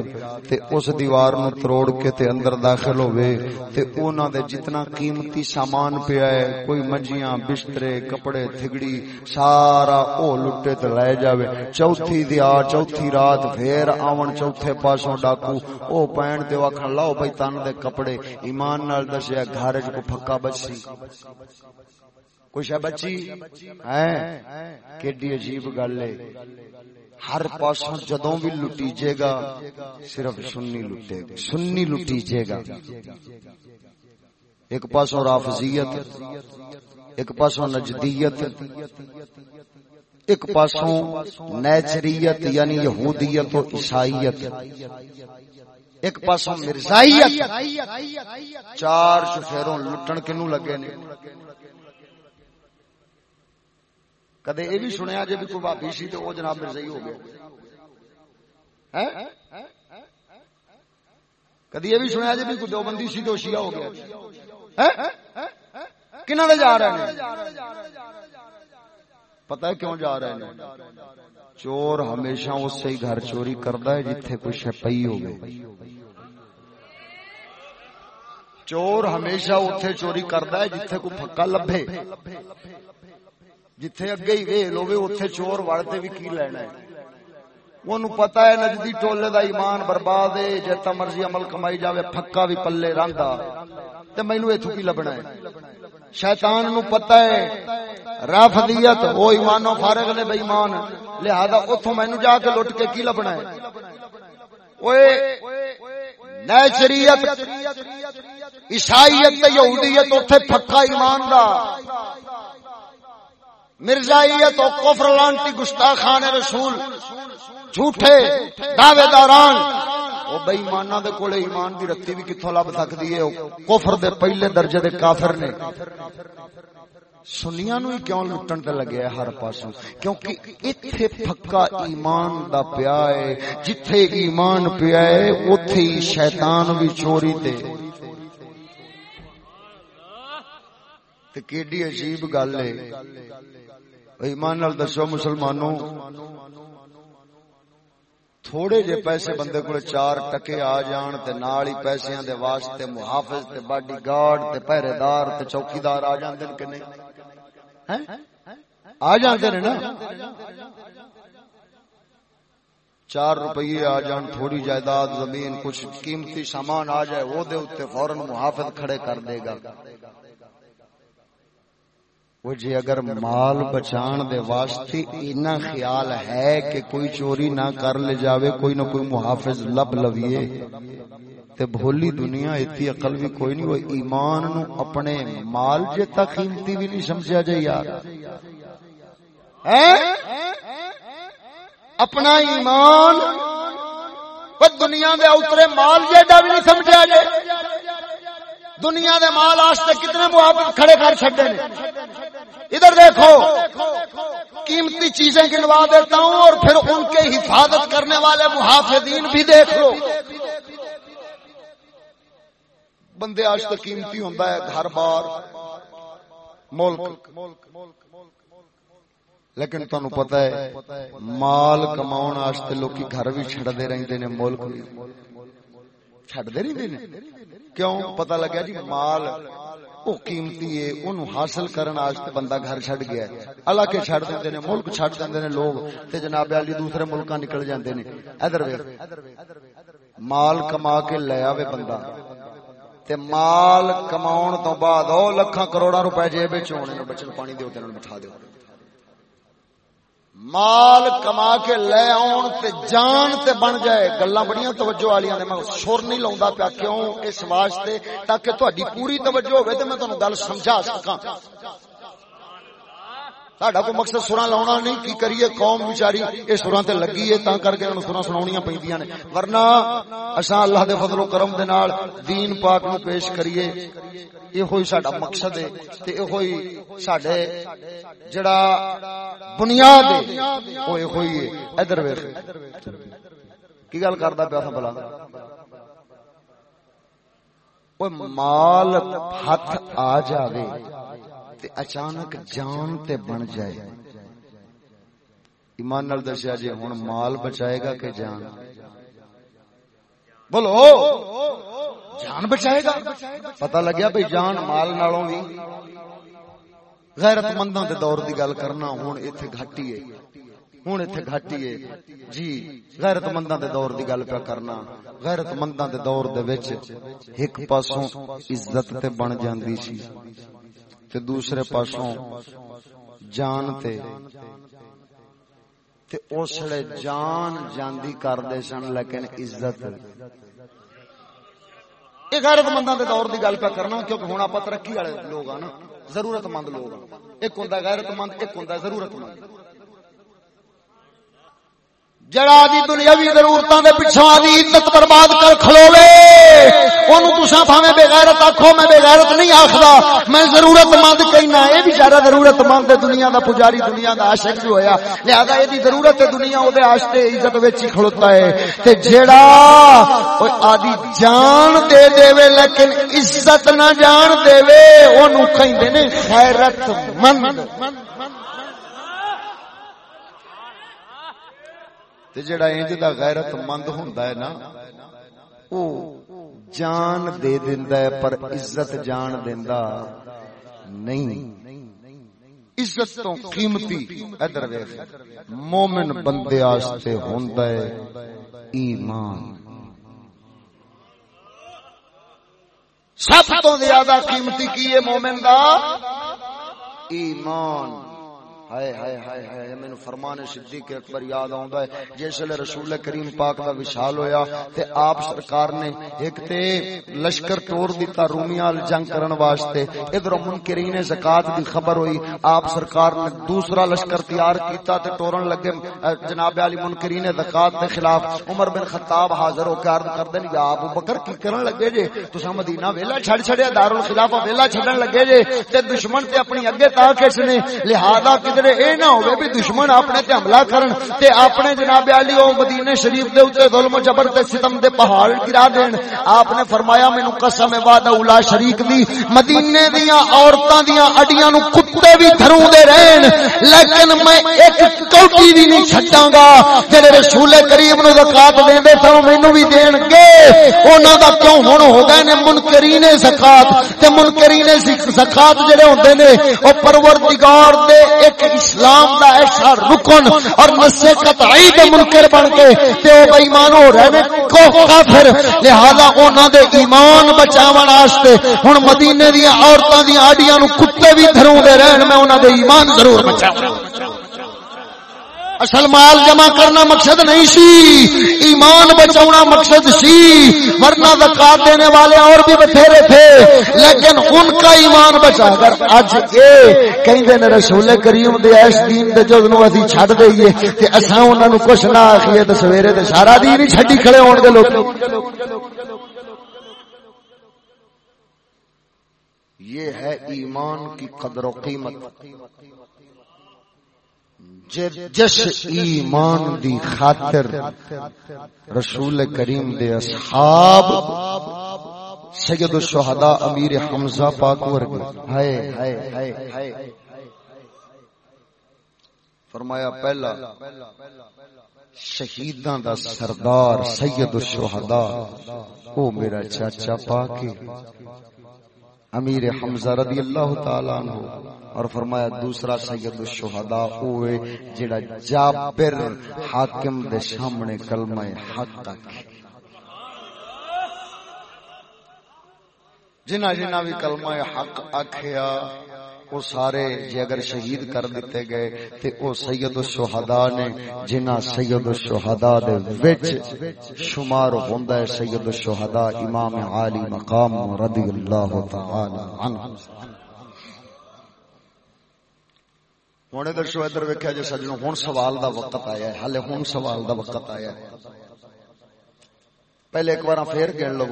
تے اس دیوار نو تروڑ کے تے اندر داخل ہوئے تے اونا دے جتنا قیمتی سامان پیا ہے، کوئی مجیاں بسترے، کپڑے، تھگڑی، سارا او لٹے تے لے جاوے۔ چوتھی دیا، چوتھی رات پھر آون چوتھے پاسوں ڈاکو، او پین تے وکھن لاؤ بھائی تان دے کپڑے۔ ایمان نال دسیا، گھر کو پھکا بچی۔ کچھ ہے بچی؟ ہے کیڈی عجیب گل ہے۔ ہر پاسوں جدوں بھی لٹیجے گا صرف سنی لٹے گا۔ سنی لٹیجے گا۔ ایک پاسوں رافضیت ایک پاسوں نجدیت ایک پاسوں نیچریت یعنی یہودیت و عیسائیت۔ ایک پاسوں مرزائیت۔ چار شفیروں لٹن کنو لگے نے۔ کدے یہ بھی سنیا جی بھی کوئی بھابی سی تو وہ جناب مرزائی ہو گیا۔ کدی یہ بھی سنیا جی بھی کوئی دو بندی سی تو شیعہ ہو گیا۔ کنہ دے جا رہے ہیں؟ پتہ ہے کیوں جا رہے ہیں؟ چور ہمیشہ اس سے ہی گھر چوری کرتا ہے جتھے کوئی شپئی ہو گئے چور ہمیشہ اتنے چوری کرتا ہے جتھے کوئی پکا لبے جتھے اگے ہی ویل ہوے اوتھے چور وڑتے بھی کی لینا ہے اونوں پتہ ہے نجدی ٹولے دا ایمان برباد ہے جتا مرضی عمل کمائی جاوے پھکا بھی پلے راندا تے مینوں ایتھوں کی لبنا ہے شیطان نو پتہ ہے رافضیت او ایمانوں فارغ نے بے ایمان لہذا اوتھوں مینوں جا کے لٹ کے کی لبنا ہے اوئے نیچریت عیسائیت تے یہودیت اوتھے پھکا ایمان دا مرزائیت و کفر لانتی گستاخان رسول، جھوٹے دعوے داران او بے ایمانہ دے کولے ایمان دی رتی بھی کتھوں لب سکدی ہے؟ کفر دے پہلے درجے دے کافر نے۔ سنیا نو ہی کیوں لٹن تے لگیا ہے ہر پاسوں؟ کیونکہ ایتھے پھکا ایمان دا پیا ہے، جتھے ایمان پیا ہے، اوتھے ہی شیطان بھی چوری تے۔ تے کیڈی عجیب گل ہے۔ ایمان نال دسو مسلمانوں، تھوڑے جے پیسے بندے کو چار ٹکے آ جان تے نال ہی پیسیاں دے واسطے محافظ تے باڈی گارڈ تے پہرے دار تے چوکیدار آ جاندے کہ نہیں؟ آ جاندے نے نا؟ چار روپیے آ جان، تھوڑی جائیداد، زمین، کچھ قیمتی سامان آ جائے، وہ دے اوتے فورن محافظ کھڑے کر دے گا۔ وہ جی اگر مال بچان دے واسطے اتنا خیال ہے کہ کوئی چوری نہ کر لے جاوے، کوئی نہ کوئی محافظ لب لویے۔ تے بھولی دنیا اتنی عقل بھی کوئی نہیں، وہ ایمان نو اپنے مال جتا قیمتی بھی نہیں سمجھا جائے یار۔ اپنا ایمان دنیا دے اترے مال جیڈا بھی نہیں سمجھا جائے دنیا دے مال آستے کتنے محافظ کھڑے کر چھڑے نے۔ ادھر دیکھو، قیمتی چیزیں گنوا دیتا ہوں اور پھر ان کے حفاظت کرنے والے محافظین بھی دیکھ لو۔ بندے آج تک قیمتی ہوں گھر بار، ملک۔ لیکن تمہیں پتا ہے، مال کماؤ لوگ گھر بھی چڑھتے رہتے نے، ملک بھی۔ چڈتے رہتے کیوں؟ پتا لگا جی مال۔ وہ قیمتی ہے اونوں حاصل کرن واسطے بندہ گھر چھڈ گیا ہے۔ علاقے چھڈ دیندے نے، ملک چھڈ دیندے نے لوگ۔ تے جناب علی دوسرے ملکاں نکل جاندے نے۔ ادھر ویکھ۔ مال کما کے لے آوے بندہ۔ تے مال کماون تو بعد او لکھاں کروڑاں روپے جیب وچ ہونے بچن پانی دے اوتے بٹھا دیو۔ مال کما کے لے آن تے جان تے بن جائے۔ گلاں بڑیاں توجہ والیاں نے، میں سر نہیں لاوندا پیا کیوں؟ اس واسطے تاکہ تہاڈی پوری توجہ ہوے تے میں تانوں گل سمجھا سکاں۔ ساڈا کوئی مقصد سرا لاؤنا نہیں کی کریے قوم بیچاری یہ سرا تے لگی ہے تا کر کے انہوں سرا سناونیاں پیندیاں نے ورنہ اساں اللہ دے فضل و کرم دے نال دین پاک نو پیش کریے یہ ہوئی ساڈا مقصد ہے تے یہ ہوئی ساڈے جڑا بنیاد ہے او یہ ہوئی ہے ادھر ویکھ کی گل کردا پیا تھا بلا او مال ہاتھ آ جاوے تے اچانک جان تے بن جائے۔ ایمان نال دسیا جی ہوں مال بچائے گا کہ جان؟ بولو، جان بچائے گا؟ پتا لگیا بھائی جان مال نالوں بھی غیرت مندوں دے دور دی گل کرنا ہوں ایتھے گھٹی ہے۔ ہوں ایتھے گھٹی ہے۔ جی غیرت مندوں دے دور دی گل پہ کرنا۔ غیرت مندوں دے دور دے وچ ایک پاسوں عزت تے بن جاندی سی۔ تے دوسرے پاسوں جان تے تے اسڑے جان جاندی کر دے سن لیکن عزت یہ غیرت مندوں دے دور دی گل پہ کرنا کیونکہ ہوں آپ ترقی والے لوگ ہیں نا، ضرورت مند لوگ ہاں۔ ایک ہوں غیرت مند، ایک ہوں ضرورت مند۔ جڑا دی دنیاوی ضرورتاں دے پیچھے آدی عزت برباد کر کھلوے اونوں تساں بھاویں بے غیرت آکھو، میں بے غیرت نہیں آکھدا، میں ضرورت مند کہنا اے بیچارہ ضرورت مند دنیا دا پجاری، دنیا دا عاشق جو ہویا، لہذا اے دی ضرورت ہے دنیا او دے واسطے عزت وچ ہی کھڑوتا ہے۔ تے جڑا اوے آدی جان دے دے وے لیکن عزت نہ جان دے وے اونوں کہندے نے غیرت مند۔ تے جڑا انج دا غیرت مند ہوندا ہے نا او جان دے دیندا ہے پر عزت جان دیندا نہیں عزت تو قیمتی ادھر ویکھ مومن بندے واسطے ہوندا ہے ایمان سب تو زیادہ قیمتی کی ہے مومن دا ایمان ہائے ہائے ہائے ہائے مینو فرمان صدیق اکبر یاد آوندا ہے۔ جس ویلے رسول کریم پاک دا وشال ہویا تے آپ سرکار نے ایک تے لشکر توڑ دیتا رومیال جنگ کرن واسطے، ادھر منکرین زکات دی خبر ہوئی، آپ سرکار نے دوسرا لشکر تیار کیتا تے ٹورن لگے جناب علی منکرین زکات دے خلاف۔ عمر بن خطاب حاضر ہو کے عرض کردن یا ابو بکر کی کرن لگے جے؟ تساں مدینہ ویلا چھڑ چھڑیا، دارالخلافہ ویلا چھڈن لگے جے، تے دشمن تے اپنی اگے تا کس نے، لہذا کدھر اے نہ ہوے بھی دشمن اپنے تے حملہ کرن تے اپنے جناب علی او مدینے شریف دے اوتے ظلم و جبر تے ستم دے پہاڑ گرا دین۔ آپ نے فرمایا مینوں قسم وعد اولا شریک دی۔ مدینے دیاں عورتاں دیاں اڈیاں نو کتے بھی دھروں دے رہن۔ لیکن میں ایک کوٹی بھی نہیں چھڈاں گا۔ جڑے رسول کریم نو زکات دیندے سن مینوں بھی دین گے۔ انہاں دا کیوں ہن ہو گئے نے منکرین زکات۔ تے منکرین زکات جڑے ہوندے نے، او پروردگار دے ایک اسلام دا ایسا رکن اور نسے قطعی دے منکر بن کے تے او بے ایمان ہو رہے نے کو کافر، لہذا انہاں دے ایمان بچاون واسطے ہن مدینے دی عورتاں دی آڈیاں نو کتے بھی دھروں دے رہن، میں انہاں دے ایمان ضرور بچاواں اصل مال جمع کرنا مقصد نہیں سی، ایمان بچاؤنا مقصد سی، ورنہ زکات دینے والے اور بھی بتھیرے تھے۔ لیکن ان کا ایمان بچا کر اج اے کہیں دے رسول کریم دے اس دین دے جو نو اسی چھڈ دئیے، تے اساں انہاں نو کچھ نہ آکھیے تے سویرے تے سارا دین ہی چھڈی کھڑے ہون گے لوگ یہ ہے ایمان کی قدر و قیمت۔ جس ایمان دی خاطر رسول کریم دے اصحاب سید الشہداء امیر حمزہ پاک ورگے۔ ہائے ہائے ہائے فرمایا، پہلا شہیداں دا سردار سید الشہداء، او میرا چاچا پاک امیر حمزہ رضی اللہ تعالی عنہ اور فرمایا دوسرا سید الشہداء ہوئے جڑا جابر حاکم دے سامنے کلمہ حق تک جنہ جنہ بھی کلمہ حق آکھیا وہ سارے جی اگر شہید کر دیتے گئے تے او سید الشہداء نے جنہ سید الشہداء دے وچ شمار ہوندا ہے سید الشہداء امام عالی مقام رضی اللہ تعالی عنہ۔ ہوں ادھر شو ادھر ویکیا جی سجنوں، ہوں سوال دا وقت آیا ہے، ہلے ہوں سوال دا وقت آیا ہے۔ پہلے ایک بار پھر گن لو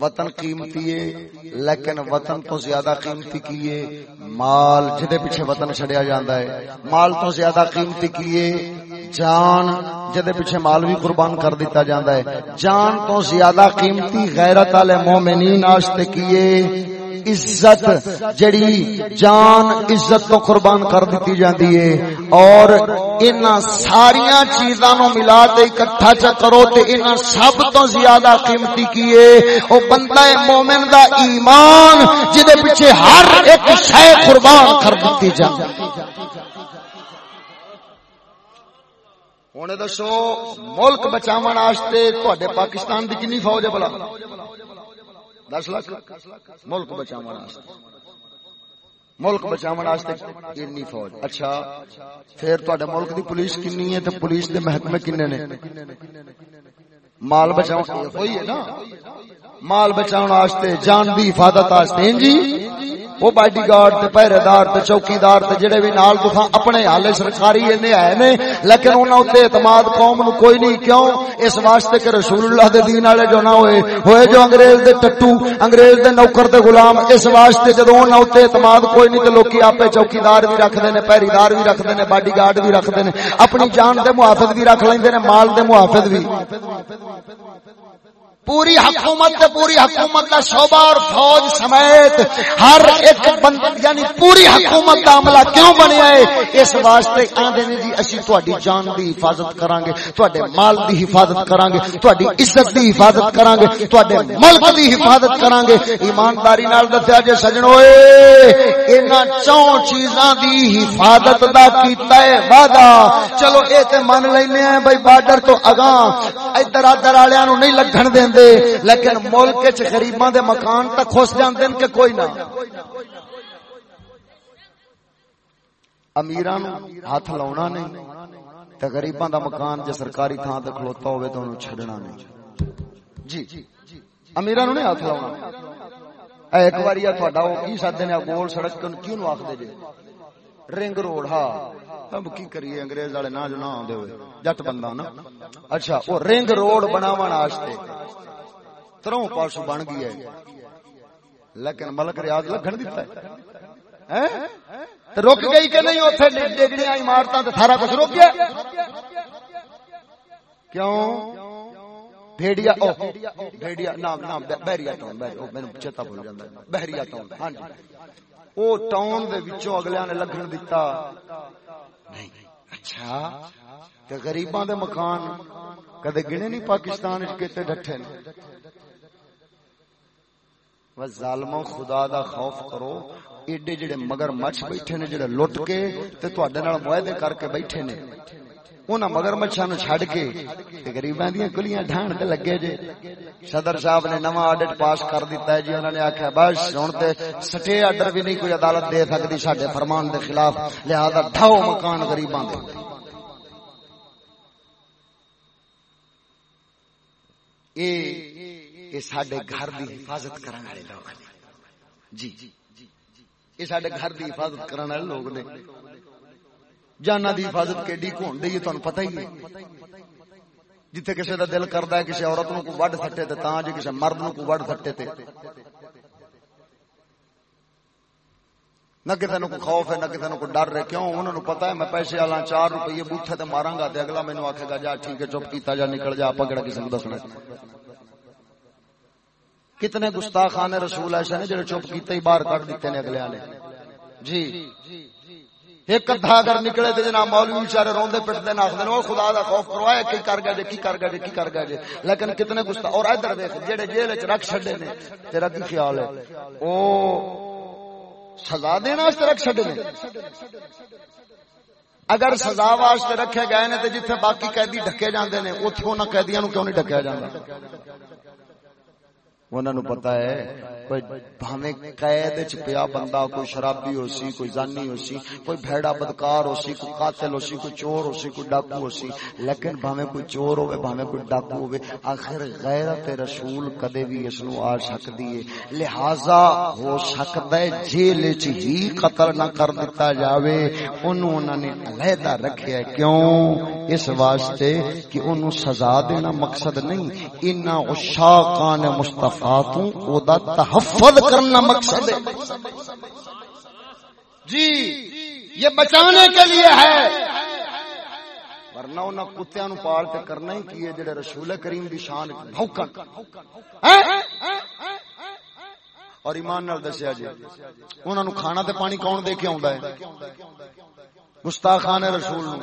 وطن قیمتی ہے، لیکن وطن تو زیادہ قیمتی کیے مال جدے پیچھے وطن چھڑیا جاندا ہے، مال تو زیادہ قیمتی کیے جان جدے پیچھے مال بھی قربان کر دیتا جاندا ہے۔ جان تو زیادہ قیمتی غیرت والے مومنین واسطے کیے عزت، جڑی جان عزت تو قربان کر دیتی جاندی ہے۔ اور ان ساری چیزاں نو ملا تے اکٹھا چ کرو تے ان سب تو زیادہ قیمتی کیے او بندہ مومن دا ایمان، جدے پیچھے ہر ایک شے قربان کر دیتی جاندی ہوں دسو، ملک بچاو تے پاکستان کی کنی فوج ہے بلا دس لاکھ ملک بچاو ملک بچاو اینی فوج؟ اچھا پھر تے ملک دی پولیس کنی ہے تو پولیس دے محکمے کنے نے؟ مال بچاؤ ہوئی ہے نا۔ مال بچاؤ جان دی حفاظت ہاں جی؟ وہ باڈی گارڈ تے پہرے دار تے، چوکیدار تے جڑے بھی نال تو اپنے حال سرکاری اینے آئے نے، لیکن انہاں تے اعتماد قوم نو کوئی نہیں، کیوں؟ اس واسطے کہ رسول اللہ دے دین والے جو نہ ہوئے ہوئے جو انگریز دے ٹٹو، انگریز دے نوکر تے غلام، اس واسطے جدوں انہاں تے اعتماد کوئی نہیں، تے لوکی آپے چوکیدار بھی رکھ دے نے پہری دار بھی رکھ دے نے باڈی گارڈ بھی رکھ دے نے، اپنی جان دے محافظ بھی رکھ لیندے نے، مال دے محافظ بھی۔ پوری حکومت تے پوری حکومت کا شعبہ اور فوج سمیت ہر ایک بند یعنی پوری حکومت کا عملہ کیوں بنیا ہے؟ اس واسطے آندے نے جی اسی تہاڈی جان دی حفاظت کران گے تہاڈے مال دی حفاظت کران گے تہاڈی عزت دی حفاظت کران گے تہاڈے ملک دی حفاظت کران گے ایمانداری نال دسیا جے سجنو اے، انہاں چوں چیزاں دی حفاظت دا کیتا ہے وعدہ۔ چلو اے تے من لینے ہیں بھائی بارڈر تو اگاں، ادھر ادھر والےاں نو نہیں لگن دین دے لیکن ملک چ غریباں دے مکان تک خوش جاندے کہ کوئی نہ۔ امیران ہاتھ لاؤنا نہیں، تے غریباں دا مکان جے سرکاری تھان تے کھلوتا ہوئے تو انہوں چھڑنا نہیں۔ جی امیران نہیں ہاتھ لاؤنا۔ ایک بار یا تھوڑا کی ساتھ دینے گول سڑک کیوں نو آخ دے جے؟ رنگ روڈ ہاں اب کی کریے انگریز والے نہ جو نہ آندے ہوئے جٹ بندہ نا۔ اچھا وہ رنگ روڈ بناون واسطے تروں پاسو بن گیا ہے۔ لیکن ملک ریاض لگن دیتا ہے۔ رک گئی کہ نہیں اتنے ڈگڑیاں عمارت سارا کچھ رک گیا۔ کیوں؟ بھیڑیا بھیڑیا نام نام ٹاؤن چیتا بھول جاتا بحریا ٹاؤن ہاں جی۔ ٹاؤن دے وچوں اگلے نے لگن دیتا۔ نہیں اچھا۔ تے غریباں دے مکان کدے گنے نہیں پاکستان وچ کتے ڈٹھے نے؟ ظالمو خدا دا خوف کرو، ایڈے جڑے مگر مچھ بیٹھے نے، جڑے لٹ کے تے تواڈے نال معاہدے کر کے بیٹھے نے۔ انہاں مگر مچھاں نو چھڈ کے تے غریباں دیاں گلیاں ڈھان تے لگے جے۔ صدر صاحب نے نواں آڈٹ پاس کر دیتا ہے جی انہوں نے آکھیا، بس ہن تے سٹے آرڈر بھی نہیں، کوئی عدالت دے سکدی ساڈے فرمان دے خلاف۔ لہذا ڈھاؤ مکان غریباں دے۔ اے یہ سڈے گھر دی حفاظت کرنے والے لوگ جی۔ یہ سڈے گھر دی حفاظت کرنے والے لوگ نے۔ جانا دی حفاظت کیڈی کون دی تمہیں پتہ ہی نہیں۔ جتھے کسی دا دل کردا ہے کسی عورت نو کو وڈ سٹے تے، تاں جے کسی مرد نو کو وڈ سٹے تے۔ نہ کسی کو خوف ہے، نہ کسی کو ڈر ہے۔ کیوں؟ انہوں نے پتا ہے، میں پیسے والا چار روپیے بوٹھے تے ماراں گا تے اگلا مینوں آکھے گا، جا ٹھیک ہے، چپ کیتا جا، نکل جا اپا کیڑا کسی نو دسنا کتنے گستاخان رسول ایسے نے جڑے چپ کیتے ہی باہر کٹ دیتے نے اگلے نے جی۔ ایک ادھا اگر نکلے تے جناب مولوی بیچارے روندے پٹدے ناکھدے نے او خدا دا خوف کروایا کی کر گئے جے، کی کر گئے جے، کی کر گئے جے۔ لیکن کتنے گستاخ، اور ادھر دیکھ جڑے جیل وچ رکھ چھڈے نے، تیرا کی خیال ہے؟ او سزا دینا واسطے رکھ چھڈے نے۔ اگر سزا واسطے رکھے گئے نے تے جتھے باقی قیدی ڈھکے جاندے نے، اوتھے انہاں قیدیاں نو کیوں نہیں ڈھکیا جاندا؟ انہوں نے پتا ہے کوئی بھاویں قید چ پیا بندہ، کوئی شرابی ہو سی کوئی زانی ہو سی کوئی بھیڑا بدکار ہو سی کوئی قاتل ہو سی کوئی چور ہو سی کوئی ڈاکو ہو سی لیکن بھاویں کوئی چور ہوے بھاویں کوئی ڈاکو ہوے آخر غیرت رسول کدے بھی اس نو آ سکدی ہے؟ لہذا ہو سکدا ہے جیل چ ہی قتل نہ کر دتا جاوے۔ اونوں انہاں نے علیحدہ رکھیا کیوں؟ اس واسطے کہ اونوں سزا دینا مقصد نہیں۔ انہاں عشاقان مصطفی او دا تحفظ کرنا مقصد ہے۔ جی یہ بچانے کے لیے ہے۔ ورنہ انہاں کتیاں نو پال تے کرنا ہی کیے جڑے رسول کریم دی شان بھوکن ہاں؟ اور ایمان نال دسیا جی انہوں نے کھانا تے پانی کون دے کے آندا ہے؟ گستاخان رسول نو۔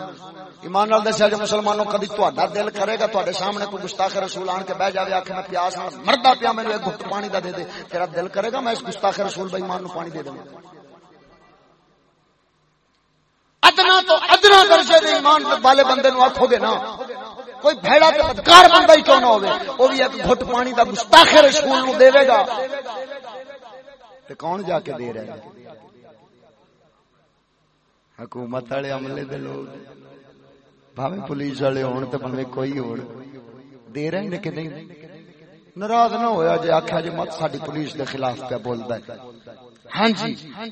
ایمان نال دسیا جی مسلمانوں کدی تہاڈا دل کرے گا، تہاڈے سامنے کوئی گستاخ رسول آن کے بیٹھ جاوے، آکھے میں پیاس نال مردا پیا مینوں ایک گھٹ پانی دا دے دے۔ تیرا دل کرے گا، میں اس گستاخ رسول بے ایمان نو پانی دے دوں ادنا تو ادنا درجے دے ایمان والے بندے نو آکھو گے نا، کوئی بھڑا تے بدکار بندہ ہی کیوں نہ ہوے او بھی ایک گھٹ پانی دا گستاخ رسول نو دے گا۔ تے کون جا کے دے رہا ہے حکومت والے عملے دے لوگ بھاوے پولیس والے ہون تے بھاوے کوئی ہون۔ دے رہے ہیں کہ نہیں؟ ناراض نہ ہویا جے آکھیا جے مت ساڈی پولیس دے خلاف پہ بولدا ہے۔ ہاں جی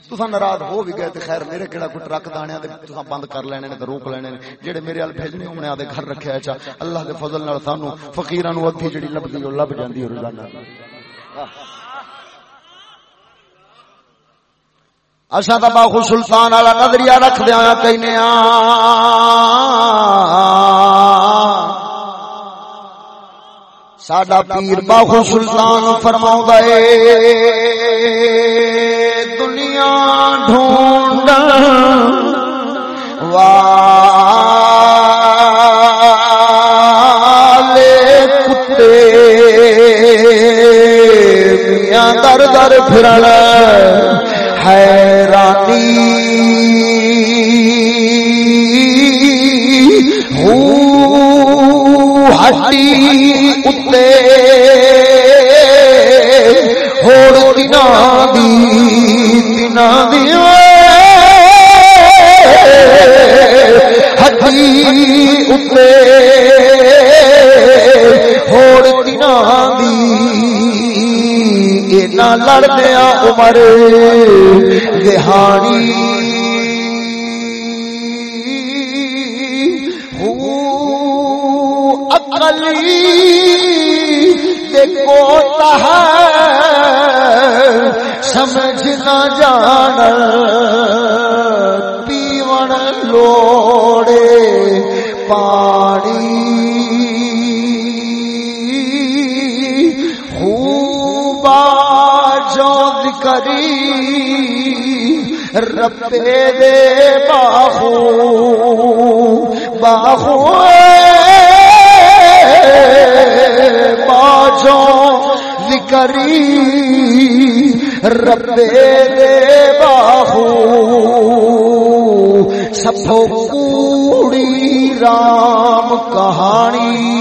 تساں ناراض ہو بھی گئے تے خیر میرے کیڑا کوئی ٹرک دانے تے تساں بند کر لینے نے تے روک لینے نے۔ جڑے میرے ال بھیجنے ہونے آدے گھر رکھیا چا۔ اللہ دے فضل نال سانو فقیراں نو ادھی جڑی لبدی او لب جاندی روزانہ۔ اصا تو باخو سلطان والا نظریہ رکھ دیا کہنے ساڈا پیر باخو سلطان فرما دنیا ڈھونڈ کتے، میاں در در پھرن۔ حیرانی ہوں ہٹی لڑدیا عمر دہانی اکلی ہے سمجھ نہ جان کری رپے دے باہو باہو باجوں ذکری رپے دے باہو سب کوڑی رام کہانی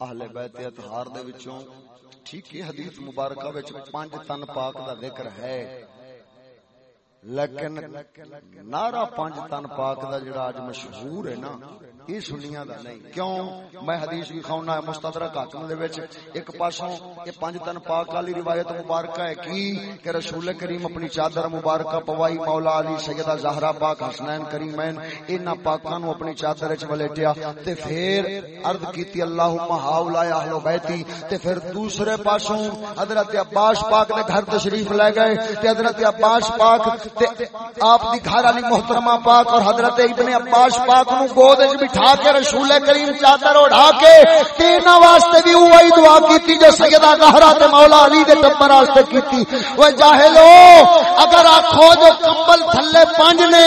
اہل بیت اطہار دے وچوں، ٹھیک ہے، حدیث مبارکہ وچ پانچ تن پاک دا ذکر ہے۔ لیکن نارا پانچ تن پاک دا جڑا اج مشہور ہے نا، یہ سنیاں دا نہیں۔ کیوں؟ میں حدیث بھی کھاؤنا ہے مستدرک حاکم دے وچ ایک پاسوں یہ پانچ تن پاک والی روایت مبارکہ ہے کی کہ رسول کریم اپنی چادر مبارکہ پوائی مولا علی سیدہ زہرا پاک حسنین کریمین انہاں پاکاں نو اپنی چادر وچ ولیٹیا تے پھر عرض کیتی اللہم ہاؤلا اہل بیتی تے پھر دوسرے پاسوں حضرت عباس پاک نے گھر تشریف لے گئے تے حضرت عباس پاک تے آپ دی گھر والی محترمہ پاک اور حضرت ابن عباس پاک نو گود وچ بٹھا کے رسول کریم چادر اڑا کے تینا واسطے بھی وہی دعا کیتی جو سیدہ زہرا تے مولا علی دے ٹبر واسطے کیتی۔ او جاہلو، اگر آکھو جو کمبل تھلے پانچ نے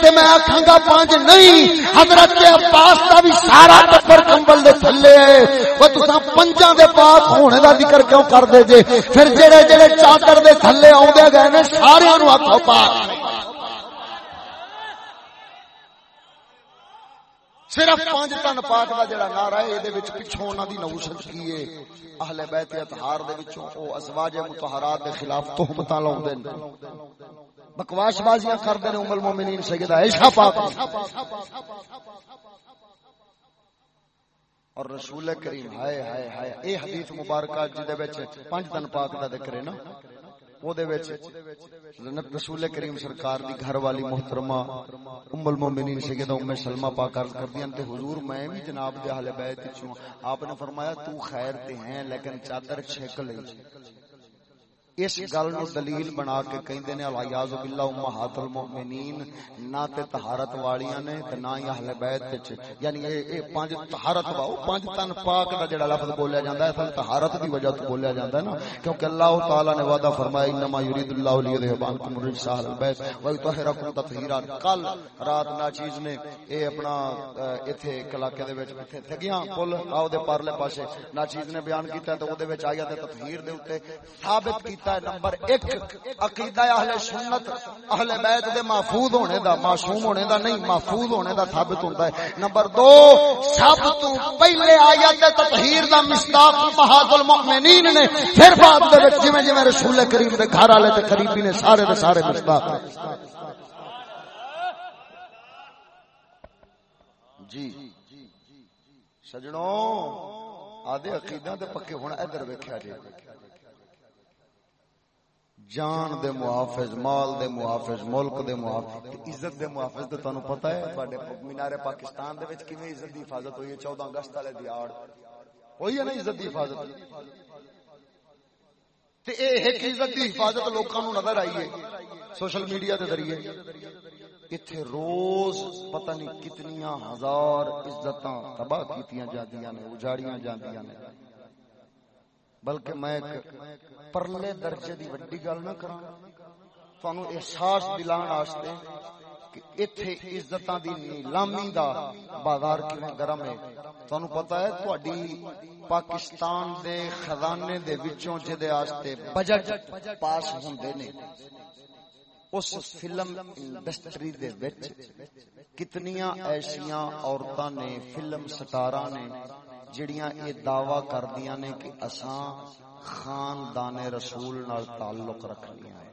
تے میں آکھاں گا پانچ نہیں، حضرت عباس دا بھی سارا ٹبر کمبل دے تھلے۔ ہے او تساں پنجاں دے پاک ہونے دا ذکر کیوں کر دے جے؟ پھر جڑے جڑے چادر دے تھلے آوندے گئے نے سارے نو آکھو پاک صرف پانچ تن پاک دا جڑا نعرہ ہے دے وچ پچھوں انہاں دی نوشت کی ہے۔ اہل بیت اطہار دے وچوں او ازواج مطہرات دے خلاف تہمتاں لاوندے نے بکواس بازیاں کردے نے ام المومنین سیدہ عائشہ پاک اور رسول کریم، ہائے ہائے ہائے، اے حدیث مبارکہ جے وچ پانچ تن پاک دا ذکر ہے نا۔ رسول کریم سرکار دی گھر والی محترمہ ام المومنین سیدہ ام سلمہ پاک عرض کر دیاں تے حضور میں بھی جناب دے اہل بیت چوں آپ نے فرمایا تو خیر تے ہیں لیکن چادر چھک لئی اس گل نو دلیل بنا کے کہندے نے الیاذ باللہ امہات المؤمنین، نہ تے طہارت والیاں نے تے نہ ہی اہل بیت وچ یعنی اے اے پانچ طہارت واؤ پانچ تن پاک دا جڑا لفظ بولیا جاندا ہے، اصل طہارت دی وجہ تو بولیا جاندا ہے نا، کیونکہ اللہ تعالی نے وعدہ فرمایا، انما یرید اللہ لیذهب عنکم الرجس اهل البیت ویطهرکم تطہیرا۔ کل رات نا چیز نے اے اپنا ایتھے علاقے دے وچ ایتھے تھگیاں، پل آو دے پارلے پاسے۔ نا چیز نے بیان کیتا تے او دے وچ آیا تے تطہیر دے اوتے ثابت کیتا ہے نمبر ایک، عقیدہ اہل سنت، اہل بیت دے محفوظ ہونے دا، معصوم ہونے دا نہیں، محفوظ ہونے دا ثابت ہوتا ہے۔ نمبر دو، سب تو پہلے آیت تطہیر دا مصداق بہاد المؤمنین نے، پھر بعد دے وچ جویں جویں رسول کریم دے گھر والے تے قریبی نے سارے دے سارے مصداق۔ جی سجنوں، آدھے عقیدہ دے پکے ہونا ادھر ویکھیا جی۔ جان دے محافظ مال دے محافظ ملک دے محافظ عزت دے محافظ تے تانوں پتہ ہے؟ تواڈے مینار پاکستان دے وچ کیویں عزت دی حفاظت ہوئی ہے؟ 14 اگست والے دی آڑ ہوئی ہے نا عزت دی حفاظت؟ تے اے ایک عزت دی حفاظت لوکاں نوں نظر آئی ہے سوشل میڈیا دے ذریعے۔ ایتھے روز پتہ نہیں کتنیاں ہزار عزتاں تباہ کیتیاں جاندیاں نے اجاڑیاں جاندیاں نے۔ بلکہ میں ایک پرلے درجے دی وڈی گل نہ کراں۔ تانوں احساس دلان واسطے کہ ایتھے عزتاں دی نیلامی دا بازار کیویں گرم ہے۔ تانوں پتہ ہے تہاڈی پاکستان دے خزانے دے وچوں جے دے واسطے بجٹ پاس ہوندے نے۔ اس فلم انڈسٹری دے وچ کتنیاں ایسیاں عورتاں نے، فلم ستاراں نے جڑیاں یہ دعوی کردیاں نے کہ اساں خاندان رسول نال تعلق رکھنی ہے۔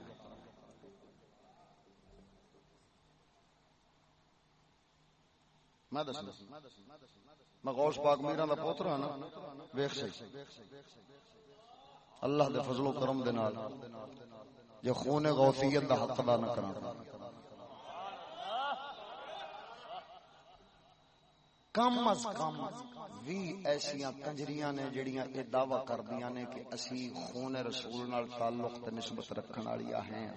میں دس میں غوث پاک میرا دا پوتر ہاں نا، ویکھ سی اللہ دے فضل و کرم دے نال، جو خون غوثیت دا حق ادا نہ کراں۔ کم از کم بھی ایسیاں کنجریاں نے جڑیاں یہ دعوی کردیاں نے کہ اسی خون رسول نال تعلق تے نسبت رکھن والیاں ہیں۔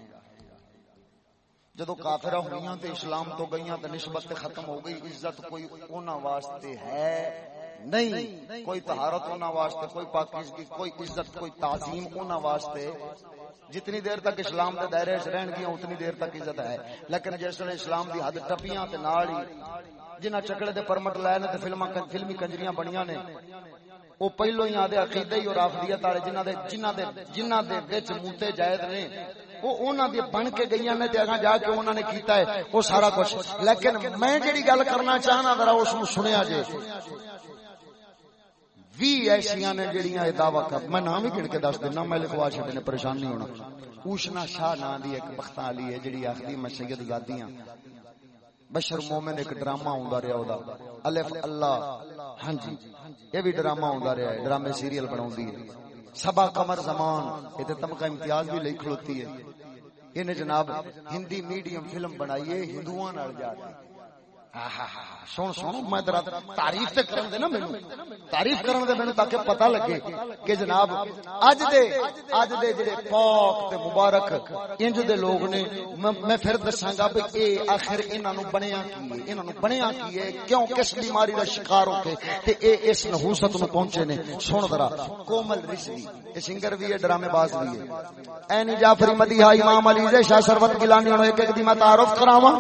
جدو کافر ہوئیاں تے اسلام تو گئیاں تے نسبت تے ختم ہو گئی، عزت کوئی انہاں واسطے ہے نہیں۔ کوئی طہارت انہاں واسطے، کوئی پاکیزگی، کوئی عزت، کوئی تعظیم انہاں واسطے۔ جتنی دیر تک اسلام دے دائرے وچ رہن گیاں، اتنی دیر تک عزت ہے۔ لیکن جس ویلے اسلام دی حد ٹپیاں تے نال ہی جنہ چکڑے دے پرمٹ لائے نے تے فلماں فلمی کنجریاں بنیاں نے، او پہلو ہی آدھے عقیدہ ہی اور افضلیت والے جنہ دے جنہ دے جنہ دے وچ موتے جائز نے۔ وہ انہاں دی بن کے گئیاں نے تے اگاں جا کے انہاں نے کیتا ہے، وہ سارا کچھ۔ لیکن میں جڑی گل کرنا چاہنا ذرا اس نو سنیا جے۔ وی ایسیاں نے جڑیاں اے دعوی کر میں نام ہی گن کے دس دینا، میں لکھوا چھڈے نے پریشان نہیں ہونا۔ اوشنا شاہ نام دی ایک بختاں علی ہے جڑی آخری میں سید زادیاں بشر مومن ایک ڈرامہ ہوندا رہیا اودا الف اللہ۔ ہاں جی۔ یہ بھی ڈرامہ ہوندا رہیا ہے، ڈرامے سیریل بناوندی ہے۔ سبا قمر زمان۔ یہ تے تمغہ امتیاز بھی لئی کھلوتی ہے۔ انہیں جناب ہندی میڈیم فلم بنائیے ہے، ہندوؤں نال جا کے سن سن میں تعریف تے کرن دے نا مینوں تعریف کرن دے مینوں تاکہ پتہ لگے کہ جناب اج دے اج دے جڑے پاک تے مبارک انج دے لوگ نے میں پھر دساں گا کہ اے آخر انہاں نو بنیا کی انہاں نو بنیا کی ہے کیوں کس بیماری دا شکار ہو کے تے اے اس نحوست نو پہنچے نے سن ذرا کومل رشدی اے سنگر بھی ہے ڈرامے باز بھی ہے اینی جعفری مدیحہ امام علی شاہ سروت گیلانی نو ایک ایک دی میں تعارف کراواں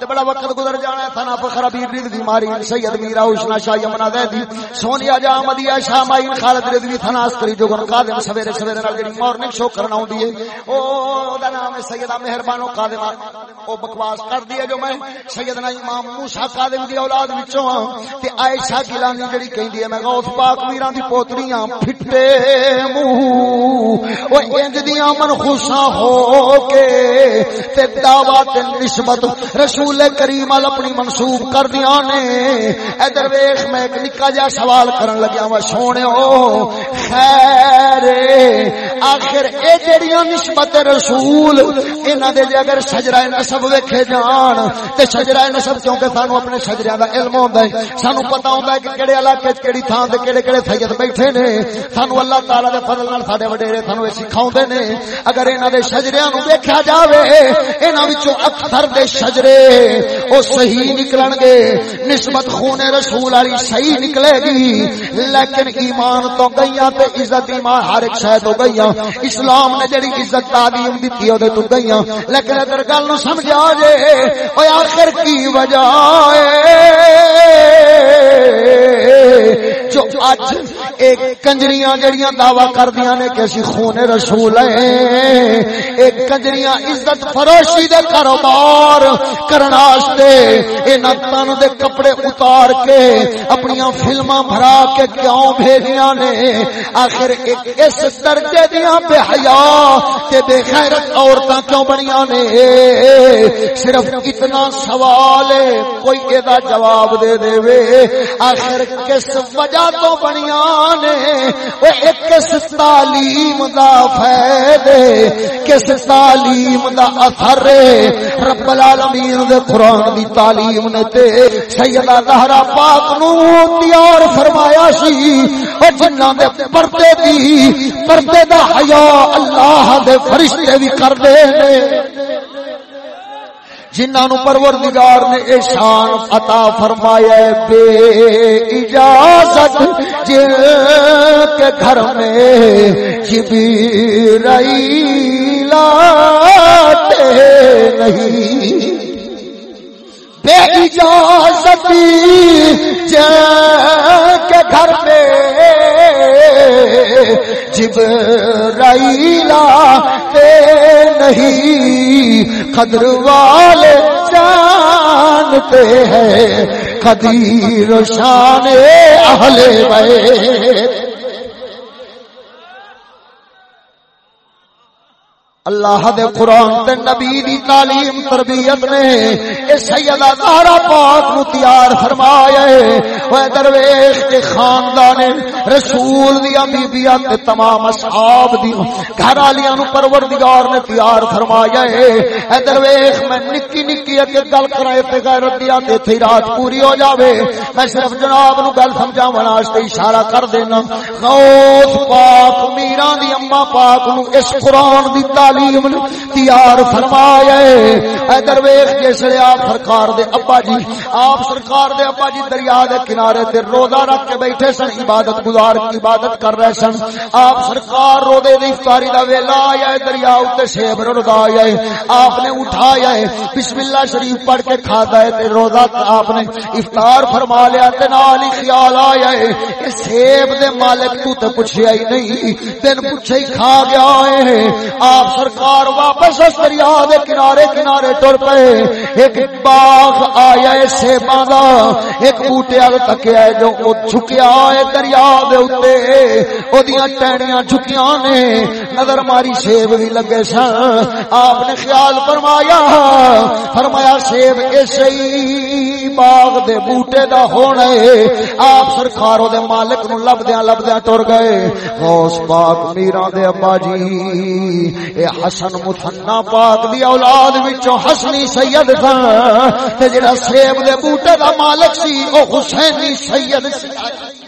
تے بڑا وقت گزر جانا ہے ثنا فخر ابی رضوی بیماری سید میرا حسنا شاہ یمنا دی سونیا جا مدیا شاہ مائی خالد رضوی تھناس کری جو گن قادم سویرے سویرے نال جڑی مارننگ شو کرنا ہوندی ہے۔ او، دا نام ہے سیدہ مہربانو قادم او بکواس کر دی جو میں سیدنا امام موسی قادم دی اولاد وچوں ہاں۔ تے عائشہ گیلانی جڑی کہندی ہے، میں غوث پاک میران دی پوتریاں پھٹے منہ او انج دیاں منخوساں ہو کے تے دعوت نسبت رسول کریم ال اپنی من منسوب کر دیا نے۔ ادھر ویخ، میں ایک نکا جا سوال کرن لگیا وا سونے خیر، آخر اے جڑیاں نسبت رسول، انہاں دے جے اگر شجرہ نسب ویکھے جان، تے شجرہ نسب کیونکہ سانو اپنے شجریاں دا علم ہوندا ہے، سانو پتہ ہوندا ہے کہ کیڑے علاقے وچ کیڑی تھان تے کیڑے کیڑے سید بیٹھے نے۔ سانو اللہ تعالی دے فضل نال ساڈے وڈیرے سانو اے سکھاوندے نے۔ اگر انہاں دے شجریاں نو ویکھیا جاوے، انہاں وچوں اکثر دے شجرے، او صحیح نکلن گے نسبت خون رسول والی صحیح نکلے گی۔ لیکن ایمان تو گئیاں تے عزت ایمان ہر ایک شے تو گئیاں۔ اسلام نے جڑی عزت تعلیم دتی او تو گئیاں۔ لیکن ادھر گل نو سمجھا جے او آخر کی وجہ ہے؟ جو اج ایک کنجریاں جڑیاں دعوی کردیاں نے کہ اسی خون رسول ہیں۔ ایک کنجریاں عزت فروشی دے کاروبار کرن واسطے انہاں تن دے کپڑے اتار کے اپنی فلماں بھرا کے کیوں بھیجیاں نے؟ آخر ایک اس درجے دیاں بے حیا تے بے غیرت عورتاں کیوں بنیاں نے؟ صرف اتنا سوال ہے، کوئی اے دا جواب دے دے وے۔ آخر کس وجہ تو بنیاں؟ نے او کس تعلیم دا فائدے کس تعلیم دا اثر رب العالمین دے قرآن دی تعلیم نے تے سیدہ زہرا پاک نو تیار فرمایا سی۔ او جنہاں دے پردے دی، پردے دا حیا اللہ دے فرشتے بھی کر دے نے۔ جنہاں نو پروردگار نے اے شان عطا فرمایا ہے، بے اجازت جن کے گھر میں جبرائیل آتے نہیں۔ بے اجازت کے گھر میں جبرائیلا تے نہیں، قدر والے جانتے ہیں، قدیر شان اہل بیت۔ اللہ دے قرآن تے نبی دی تعلیم تربیت نے اے سیدہ زہرا پاک نو تیار فرمایا ہے۔ او درویش کے خاندان رسول دی بیبیاں تے تمام اصحاب دی گھر والیاں نو پروردگار نے تیار فرمایا ہے۔ اے درویش، میں نکی نکی اک گل کرائے تے غیرت دی تے تھی رات پوری ہو جاوے۔ میں صرف جناب نو گل سمجھاون واسطے اشارہ کر دینا۔ غوث پاک میران دی اما پاک نو اس قرآن دی تعلیم تعلیم تیار فرمایا اے درویش جسے آپ سرکار دے ابا جی آپ سرکار دے ابا جی دریا دے کنارے تے روزہ رکھ کے بیٹھے سن، عبادت گزار، عبادت کر رہے سن۔ آپ سرکار روزے دی افطاری دا ویلا آیا ہے، دریا اوتے سیب رڑدا آیا ہے۔ آپ نے اٹھایا ہے، بسم اللہ شریف پڑھ کے کھادا ہے تے روزہ آپ نے افطار فرما لیا تے نال ہی خیال آیا ہے کہ سیب دے مالک تو تے پوچھیا ہی نہیں، تین پوچھے ہی کھا گیا ہے۔ آپ سرکار واپس اس دریا دے کنارے کنارے ٹر پے۔ ایک باغ آیا ہے سیباں دا۔ ایک بوٹے ال تکیا ہے جو او جھکیا ہے دریا دے اوتے او دیاں ٹہنیاں جھکیاں نے۔ نظر ماری سیب بھی لگے سن آپ نے خیال فرمایا۔ فرمایا سیب ایسے ہی۔ باغ دے بوٹے دا ہونا ہے۔ آپ سرکاروں دے مالک نو لبدیاں لبدیاں ٹر گئے۔ غوث پاک میرا دے ابا جی اے حسن مثنا پاک دی اولاد وچوں حسنی سید تھا۔ تے جڑا سیب دے بوٹے دا مالک سی، او حسینی سید سی۔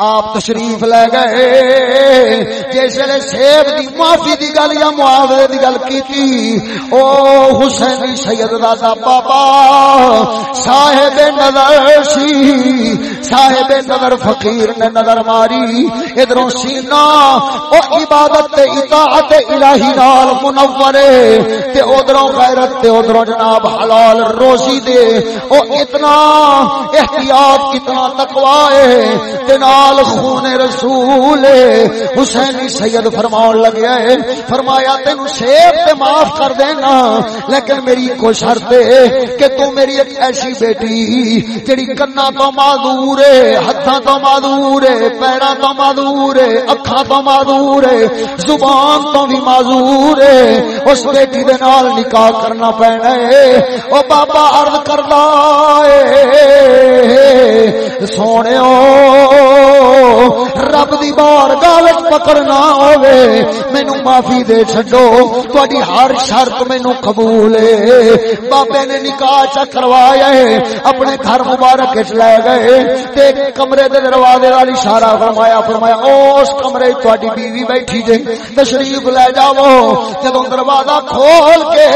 آپ تشریف لے گئے۔ جسے سیب دی، معافی دی گل یا معاوضے دی گل کیتی، او حسین سید دادا بابا، صاحب نظر سی۔ صاحب نظر فقیر نے نظر ماری۔ ادھروں سینا او عبادت تے اطاعت الہی نال منور تے ادھروں غیرت تے ادھروں جناب حلال روزی دے۔ او اتنا احتیاط کتنا تقوی ہے۔ تے نال خون رسول حسین سید فرماؤ لگیا ہے۔ فرمایا تین شیب تے معاف کر دینا۔ لیکن میری کو شرط ہے کہ تو میری ایک ایسی بیٹی جڑی کنا تو معذور ہے ہاتھاں تو معذور ہے، پیراں تو معذور ہے، اکھاں تو معذور ہے، زبان تو بھی معذور ہے۔ اس بیٹی دے نال نکاح کرنا پینا ہے۔ او بابا عرض کردا اے سونے رب دی بار گالت پکڑنا ہوئے مینو معافی دے چھڈو۔ تہاڈی ہر شرط مینو قبول ہے۔ بابے نے نکاح چ کروایا ہے، اپنے گھر مبارک وچ لے گئے۔ تے کمرے دے دروازے والی اشارہ فرمایا فرمایا اس کمرے تہاڈی بیوی بیٹھی جے، تشریف لے جاؤ۔ جدوں دروازہ کھول کے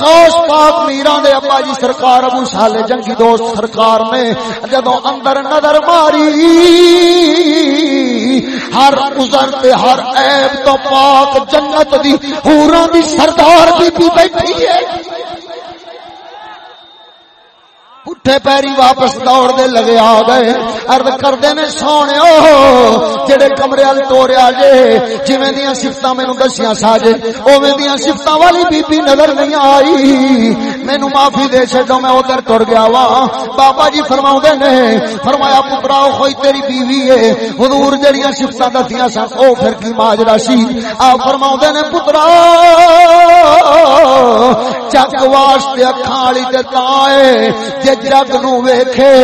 غوث پاک میرا دے ابا جی سرکار ابو صالح جنگی دوست سرکار نے جدوں اندر نظر ماری ہر ازر تے ہر عیب تو پاک جنت دی حوراں دی سردار جی بی بیٹھی ہے۔ پٹھے پیری واپس دوڑ دے لگے آ گئے ارد کردے نے سونے جڑے کمرے وال توڑیا جے جویں دیاں صفتاں مینوں دسیاں ساجے اوویں دیاں صفتاں والی بی بی نظر نہیں آئی مینوں معافی دے چھڈو میں ادھر ٹر گیا وا بابا جی فرماوندے نے فرمایا پترا کوئی تیری بیوی ہے حضور جڑیاں صفتاں دسیاں سن او پھر کی ماجرا سی آ فرماوندے نے پترا چک واسطے اکھاں والی تے تاں اے جگ نو ویکھے،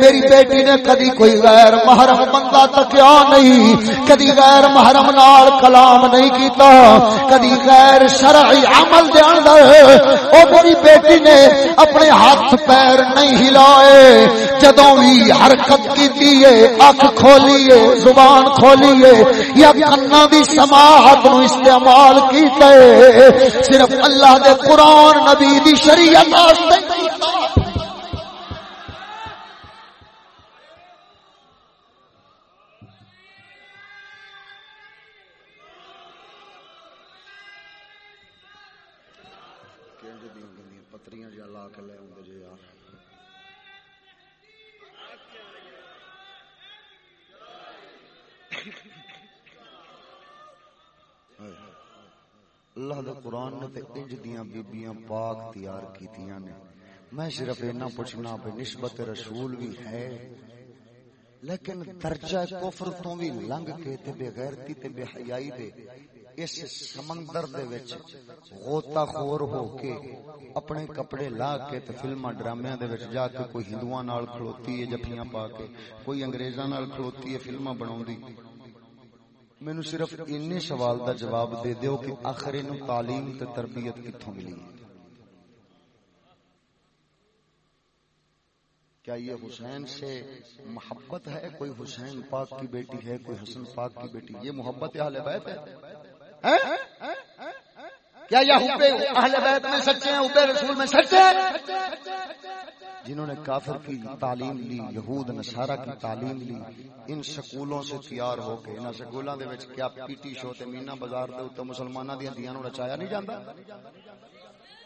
میری بیٹی نے کدی کوئی غیر محرم بندہ تکیا نہیں، کدی غیر محرم نال کلام نہیں کیتا، کدی غیر شرعی عمل دے اندر او میری بیٹی نے اپنے ہاتھ پیر نہیں ہلائے، جدوں بھی حرکت کیتی ہے، اکھ کھولی ہے، زبان کھولی ہے، یا کنا دی سماعت نو استعمال کیتا ہے، صرف اللہ دے قرآن نبی دی شریعت واسطے کیتا۔ کنج دیاں گندیاں، پتریاں جا لا کے لے آؤں جی یار۔ اللہ دے قرآن نے تے انج دیاں بیبیاں پاک تیار کیتیاں نے۔ میں صرف اینا پوچھنا پہ نسبت رسول بھی ہے۔ لیکن درجہ کفر تو بھی لنگ کے تے بے غیرتی تے بے حیائی دے، اس سمندر دے وچ غوطہ خور ہو کے اپنے کپڑے لا کے تے فلماں ڈرامیاں دے وچ جا کے کوئی ہندوؤں نال کھلوتی ہے جفیاں پا کے، کوئی انگریزاں نال کھلوتی ہے فلماں بناوندی مینو صرف این سوال دا جواب دے دیو کہ آخر ان تعلیم تے تربیت کتوں ملی؟ ہے کیا یہ حسین سے محبت ہے؟ کوئی حسین پاک کی بیٹی ہے، کوئی حسن پاک کی بیٹی؟ یہ محبت اہل بیت ہے۔ کیا یہ اہل بیت میں سچے ہیں؟ حب رسول میں سچے ہیں؟ جنہوں نے کافر کی تعلیم لی، یہود، نصارہ کی تعلیم لی، ان سکولوں سے تیار ہو کے ان سکولوں دے وچ کیا پی ٹی شو تے مینا بازار دے اوتے مسلماناں دی دیاں نوں رچایا نہیں جاندا؟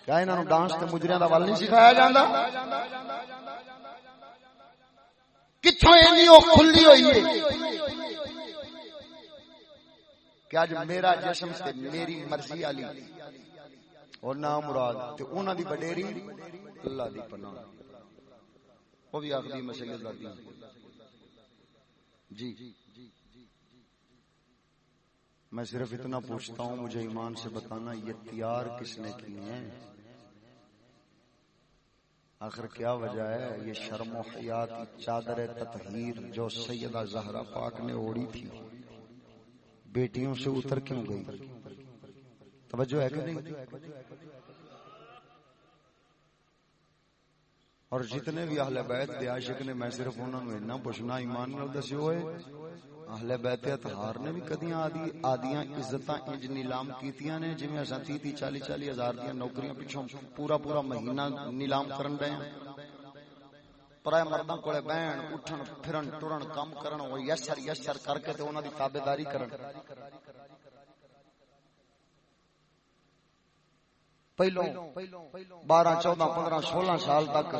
کیا انہاں نوں ڈانس تے مجریاں دا ول نہیں سکھایا جاندا؟ کتھوں اینی کھلی ہوئی ہے۔ کہ اج میرا جسم تے میری مرضی والی اور نام مراد تے انہاں دی بڈیری اللہ دی پناہ۔ وہ بھی آخری مسئلے لاتی جی۔ میں صرف اتنا پوچھتا ہوں، مجھے ایمان سے بتانا، یہ تیار کس نے کی ہیں؟ آخر کیا وجہ ہے؟ یہ شرم و حیات کی چادر تطہیر جو سیدہ زہرا پاک نے اوڑی تھی۔ بیٹیوں سے اتر کیوں گئی؟ توجہ ہے کہ نہیں؟ اور جتنے بھی اہل بیت دے عاشق نے میں صرف انہوں نے اتنا پوچھنا، ایمان نال دسیو ہوئے اہل بیت اطہار نے بھی کدیاں آدی آدیاں عزتاں انج نیلام کیتیاں نے، جویں اساں 30 30 40 40 ہزار دیاں نوکریاں پیچھوں پورا پورا مہینہ نیلام کرن دے ہیں۔ پرائے مردوں کولے بہن، اٹھن، پھرن ٹرن کام کرن او یسر یسر کر کے تے انہاں دی تابعداری کرن۔ پہلو بارہ، چودہ، پندرہ، سولہ سال تک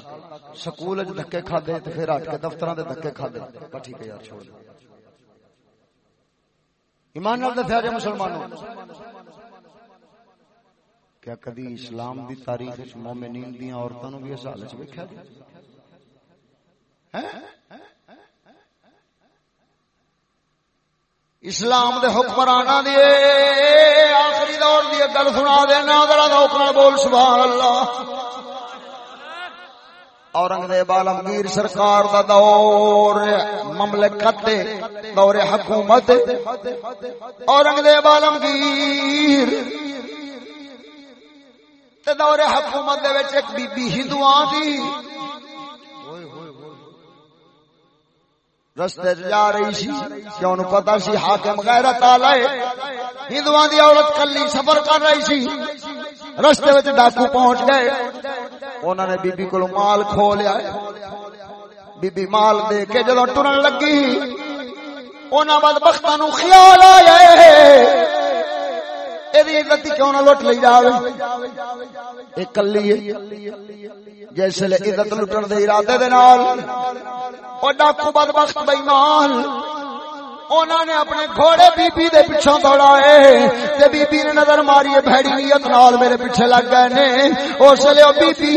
سکول دھکے کھادے تو پھر ہٹ کے دفتر کے دھکے کھادے۔ ٹھیک ہے یار، چھوڑ ایمان نال دسیا جائے مسلمانوں کیا کدی اسلام دی تاریخ مومنین دی عورتوں بھی اس حالت ویکھیا جی؟ اسلام دے حکمرانہ دی آخری دور دی گل سنا دینا ذرا دوکر بول، سبحان اللہ۔ اورنگزیب عالمگیر سرکار دا دور، مملکت دے، دور حکومت۔ اورنگزیب عالمگیر تے دور حکومت دے وچ ایک بی بی ہندوؤں دی۔ رستے جا رہی سی، کیوں نو پتا سی حاکم غیرت والا ہے۔ ہندوؤں دی عورت کلی سفر کر رہی سی، رستے وچ ڈاکو پہنچ گئے۔ انہوں نے بی بی کو مال کھو لیا بی بی مال دے کے جدو ٹرن لگی انہوں بد بختہ نو خیال آیا عزت کیوں نہ لٹ لی جاوے۔ ایک کلی جیسے عزت لٹن دے ارادے دے نال او ڈاکو بدبخت بے ایمان۔ انہوں نے اپنے گھوڑے بی بی دے پیچھوں دوڑائے تے بی بی نے نظر ماری بھڑی نیت نال میرے پیچھے لگ گئے نے۔ اس لیے او بی بی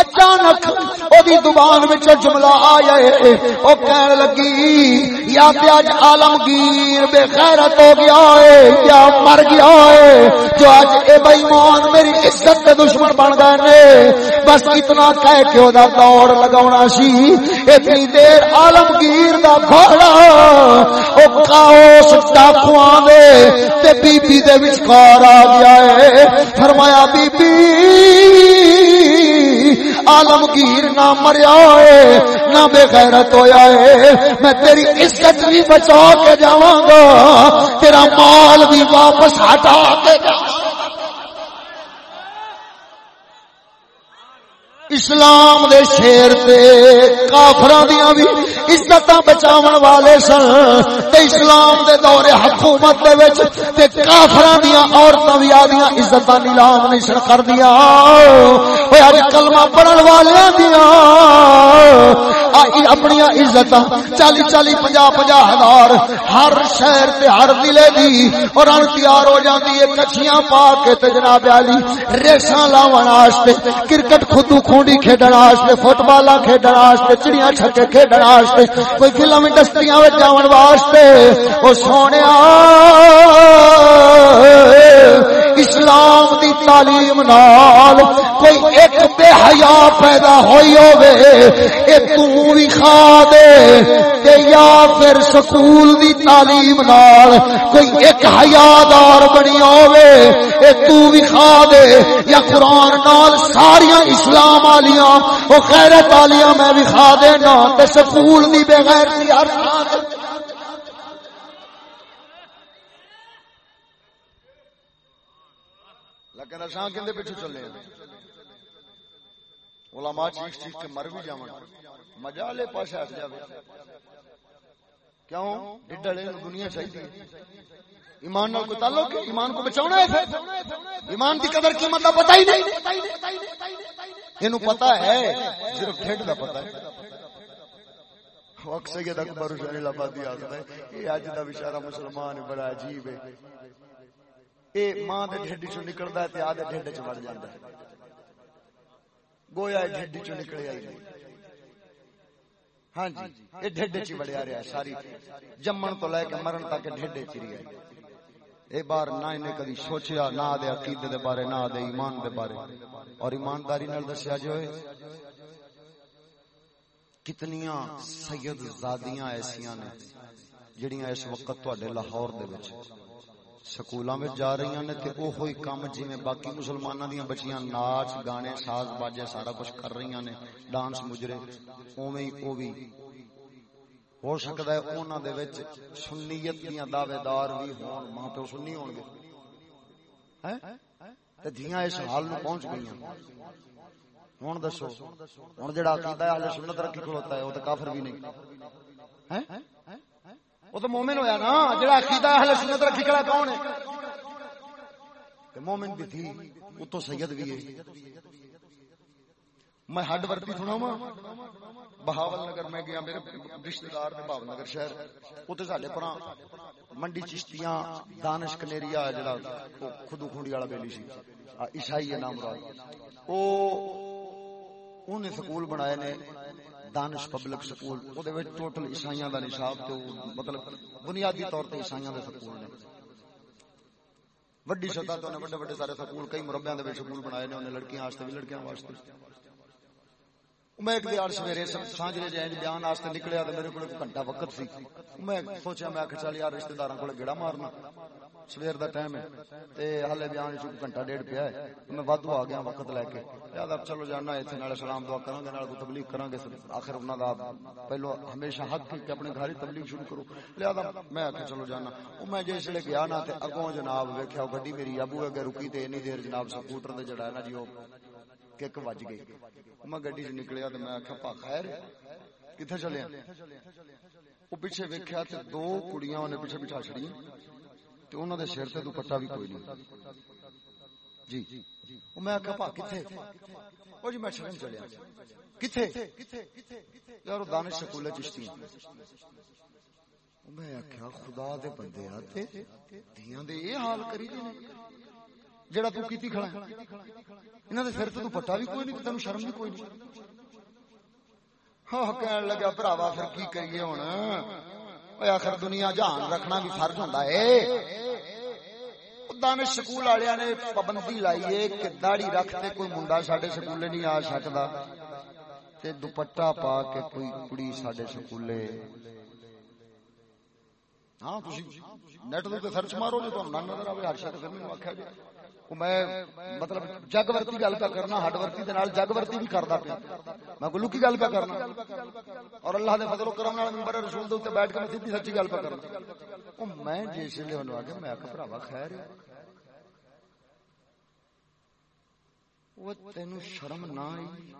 اچانک او دی زبان وچ جملہ آیا ہے، او کہن لگی، یا تے اج عالمگیر بے غیرت ہو گیا ہے، یا مر گیا ہے، جو اج اے بے ایمان میری عزت دے دشمن بن گئے نے۔ بس اتنا کہہ کے او دا دوڑ لگاونا سی۔ اتنی دیر عالمگیر دا گھوڑا، او کاؤس ڈاکواں دے، تے بی بی دے وچکار آ گیا ہے۔ فرمایا، بی بی عالمگیر نہ مریا ہے نہ بے غیرت ہویا ہے میں تیری عزت بھی بچا کے جاواں گا، تیرا مال بھی واپس ہٹا کے جاواں اسلام دے شیر تے کافراں دیاں بھی عزتاں بچاون والے سن تے اسلام دے دور حکومت دے وچ تے کافراں دیاں عورتاں بھی آدیاں عزتاں نیلام نہیں سن کر دیاں اوے اج کلمہ پڑھن والیاں دیاں۔ اپنی عزت چالی چالی پنجا پنجا ہزار ہر شہر تے ہر ضلع دی اور ان تیار ہو جاتی ہے، کچھیاں پا کے تے جناب علی ریساں لاون واسطے کرکٹ خودو کھونڈی کھیڈن واسطے فٹ بال کھیڈن واسطے، چڑیاں چھکے کھیڈن واسطے، کوئی فلم انڈسٹریاں وچ جاون واسطے، او سونیا اسلام دی تعلیم نال کوئی ایک بے حیا پیدا ہوئی ہوے اے تو بھی کھا دے، تے یا پھر سکول دی تعلیم نال کوئی ایک حیادار بنی ہوے اے تو بھی کھا دے۔ یا قرآن نال ساریاں اسلام والیاں او غیرت والیاں میں بھی کھا دینا تے سکول دی بے غیرتی ہر تھان لیکن اساں کیندے پیچھے چلے ہیں۔ علماء چیخ چیخ کے مر بھی جاون۔ مزہ لے پاسے ہٹ جاوے۔ کیوں؟ ڈڈڑے دنیا چاہیے ایمان نال کوئی تعلق ہے؟ ایمان کو بچاونا ہے ایمان کی قدر قیمت کا پتہ ہی نہیں۔ اینو پتہ ہے، صرف ڈھڈ دا پتہ ہے۔ وقت سید اکبر حسین آبادی آخر ہے، یہ اج دا بیچارہ مسلمان بڑا عجیب ہے۔ اے ماں دے ڈھڈ چوں نکلدا ہے تے آدھے ڈھڈ چ مر جاندا ہے۔ گویا ڈھڈ چوں نکلیا ہی نہیں ہاں جی یہ ڈھڈ چ وڑیا رہا ساری۔ جمن تو لے کے مرن تک ڈھڈ چ رہی اے بار نہ انہیں کدی سوچیا، نہ دے عقیدے دے بارے، نہ دے ایمان دے بارے۔ اور ایمانداری نال دسیا جو ہے، کتنیاں سید زادیاں ایسیاں نے جڑیاں اس وقت تواڈے لاہور دے وچ۔ سکولاں وچ جا رہی نے تے او ہوئی کام جویں باقی مسلماناں دیاں بچیاں ناچ گانے ساز باجے سارا کچھ کر رہی نے ڈانس مجرے اوویں ہی او بھی ہو سکتا ہے انہاں دے وچ سنیت دیاں دعوے دار بھی ہون، ماں پیو سنی ہون گے۔ ہیں تے دھیاں اس حال نو پہنچ گئیاں۔ ہوں دسو ہوں جڑا عقیدہ اہل سنت رکھی کھلوتا ہے وہ تو کافر بھی نہیں۔ وہ تو مومن ہویا نا، جڑا عقیدہ اہل سنت رکھی کھڑا کون ہے؟ مومن بھی تھی وہ تو سید بھی ہے۔ میں ہڈ ورتی سنا وا ہاں، بہاول نگر میں گیا، میرے رشتے دار نے بہاول نگر شہر اتنے سڈے پر منڈی چشتیاں، دانش کنیریا جڑا خدو خونڈی والا بیلی سی۔ عیسائی نام مراد۔ وہ انہیں سکول بنائے نے دانش پبلک سکول او دے وچ ٹوٹل عیسائیاں دا نصاب تے مطلب بنیادی طور تے عیسائیاں دے سکول نے وڈی سطح تے بڑے بڑے سارے سکول کئی مربعاں دے وچ سکول بنائے نے انہیں لڑکیاں واسطے بھی لڑکیاں واسطے میں ایک دیار سویرے سانجرے جائیں بیان واسطے نکلیا تو میرے کو گھنٹہ وقت سی میں سوچا میں آخر چل یار رشتے دار کو گیڑا مارنا سویر دا ٹائم ہے تے ہلے بیان چ گھنٹہ ڈیڑھ پیا ہے میں وادو آ گیا وقت لے کے یاد اب چلو جانا اتنے نال سلام دعا کریں گے نال تبلیغ کریں گے آخر انہوں دا پہلو ہمیشہ حق کہ اپنے گھر ہی تبلیغ شروع کرو لہذا میں آخر چلو جانا وہ میں جس ویلے گیا نا تے اگوں جناب ویکھیا گڈی میری ابو اگے رکی تے اینی دیر جناب سکوٹر دے جڑا ہے نا جی وہ کک وج گئی میں گڈی چ نکلیا تو میں آخیا پا خیر کتنے چلے وہ پیچھے ویکیا تو دو کڑیاں انہیں پیچھے بٹھا چڑی تو انہوں نے سر سے دوپٹا بھی کوئی نہیں۔ جی۔ وہ میں آخیا پا کتنے وہ جی میں شرم چلیا کتنے یار دانش سکول چشتی میں آخیا خدا دے بندے آتے دیا دے یہ حال کری جی جڑا تو کیتی کھڑا انہاں دے سر تے تو پٹا بھی کوئی نہیں تینوں شرم بھی کوئی نہیں۔ ہاں کہن لگا بھراوا پھر کی کریے ہن؟ اوے آخر دنیا جہان رکھنا بھی فرض ہوندا ہے۔ دانش سکول والے نے پابندی لائی ہے کہ داڑھی رکھتے کوئی منڈا ساڈے سکولے نہیں آ سکدا تے دوپٹا پا کے کوئی کڑی ساڈے سکولے۔ ہاں تسی نیٹ تے سرچ مارو جے تانوں نظر آوے، ہر شے تے مینوں آکھیا جی میں مطلب جگ ورتی گل پہ کرنا ہڈ ورتی دے نال جگ ورتی بھی کردا پیا۔ میں گلو کی گل پہ کرنا۔ اور اللہ دے فضل و کرم نال منبر رسول دے اوتے بیٹھ کے میں سیدھی سچی گل پہ کرنا او میں جس لے ہن واگے میں آخر بھراوا خیر ہے۔ وہ تینو شرم نہ آئی۔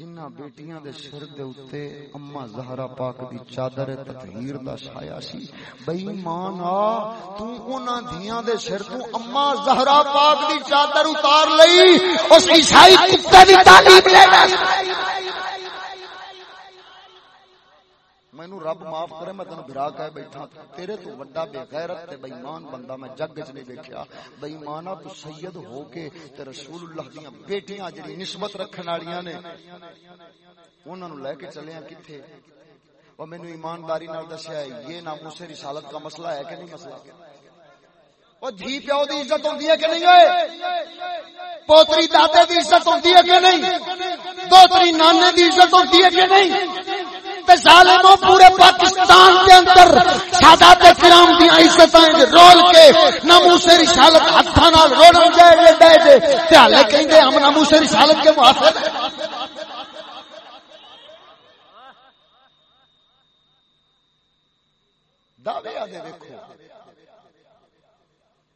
جنہ بیٹیاں دے سر دے اتے اما زہرا پاک دی چادر تطہیر دا سایہ سی بے ایمان آ تو انہاں دیاں دے سر تو اما زہرا پاک دی چادر اتار لئی اس عیسائی کتے دی تعلیم لے مینو رب معاف کرے، میں تینوں برا کہہ بیٹھا۔ تیرے تو وڈا بے غیرت تے بے ایمان بندہ میں جگ وچ نہیں دیکھیا بے ایمانا تو سید ہو کے تے رسول اللہ دیاں بیٹیاں جڑی نسبت رکھن والیاں نے، انہاں نو لے کے چلے ہیں کتھے؟ او مینوں ایمانداری نال دسیا ہے، یہ ناموس رسالت کا مسئلہ ہے کہ نہیں مسئلہ؟ وہ دھی پیو دی عزت ہوندی ہے کہ نہیں ہوئے؟ پوتری دادے دی عزت ہوندی ہے کہ نہیں؟ دوتری نانے دی عزت ہوندی ہے کہ نہیں؟ ظالموں پورے پاکستان کے اندر سادات کرام دی عزتیں رول کے۔ ناموس رسالت ہاتھاں نال رولن جائے جے دے دے۔ تے حالے کہندے ہم ناموس رسالت کے موافق دعوے آدے دیکھو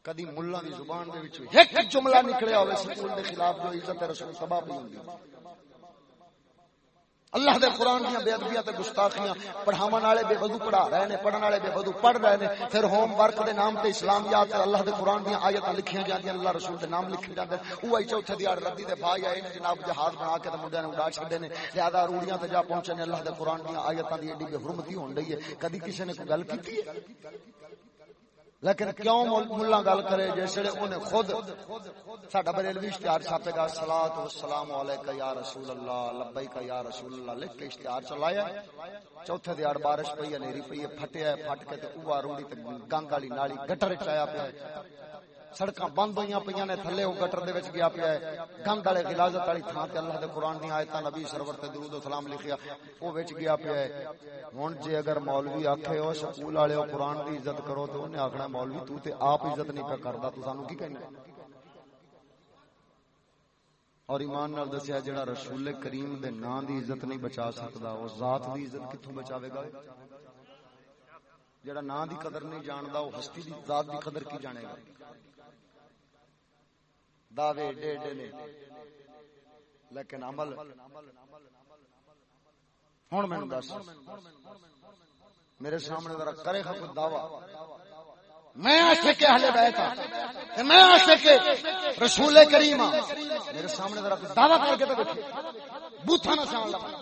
کدی ملا دی زبان دے وچ ایک جملہ نکلیا ہوئے سکول دے خلاف جو عزت رسول تباہ نہیں ہوندی۔ اللہ دے قرآن دیا بے ادبیاں تے گستاخیاں، پڑھاون والے بے وضو پڑھا رہے نے، پڑھن والے بے وضو پڑھ رہے نے۔ پھر ہوم ورک دے نام تے اسلامیات تے اللہ دے قرآن دیا آیتاں لکھیاں جاندیاں اللہ رسول دے نام لکھے جاندے او ائی چوتھے دیار ردی دے بھائی آئے نے جناب جہاد بنا کے تے منڈیاں نے اڑا چھڈے نے۔ زیادہ روڑیاں تے جا پہنچے نے، اللہ دے قرآن دیا آیتاں دی ایڈی بے حرمتی ہون رہی ہے۔ کدی کسی نے کوئی گل کیتی ہے؟ لیکن کیوں ملا گل کرے جیسے انہیں خود ساڈا بریلوی اشتہار چھاپے گا سلاد والسلام علیکہ یا رسول اللہ لبئی کا یا رسول اللہ، لکھ کے اشتہار چلایا چوتھے دیار بارش پئی ہے، نیری پئی ہے، پھٹیا ہے، پھٹ کے تے اوہ روڑی تے گنگ والی نالی گٹر چایا پیا سڑکاں بند ہوئی پہ نے تھلے وہ گٹر دے وچ گیا پیا ہے گند والے غلاظت والی تھان تے اللہ دے قرآن دی آیتاں نبی سرور تے درود و سلام لکھیا او وچ گیا پیا ہے ہن جے اگر مولوی آکھے او سکول والے قرآن دی عزت کرو تے اونے آکھنا مولوی تو تے آپ عزت نہیں پہ کردا تو سانو کی کہنا اور ایمان نال دسیا جڑا رسول کریم دے نام دی عزت نہیں بچا سکدا او ذات دی عزت کتھوں بچاوے گا جڑا نام دی قدر نہیں جاندا او ہستی دی ذات دی قدر کی جانے گا دعوے ڈے ڈے نے۔ لیکن عمل ہوں میں دس۔ میرے سامنے ذرا کرے گا کوئی دعوی۔ میں عاشق اہل بیت ہاں۔ میں عاشق رسول کریم ہاں۔ میرے سامنے ذرا کوئی دعوی کر کے تو دیکھے بوتھا نہ سان لگا۔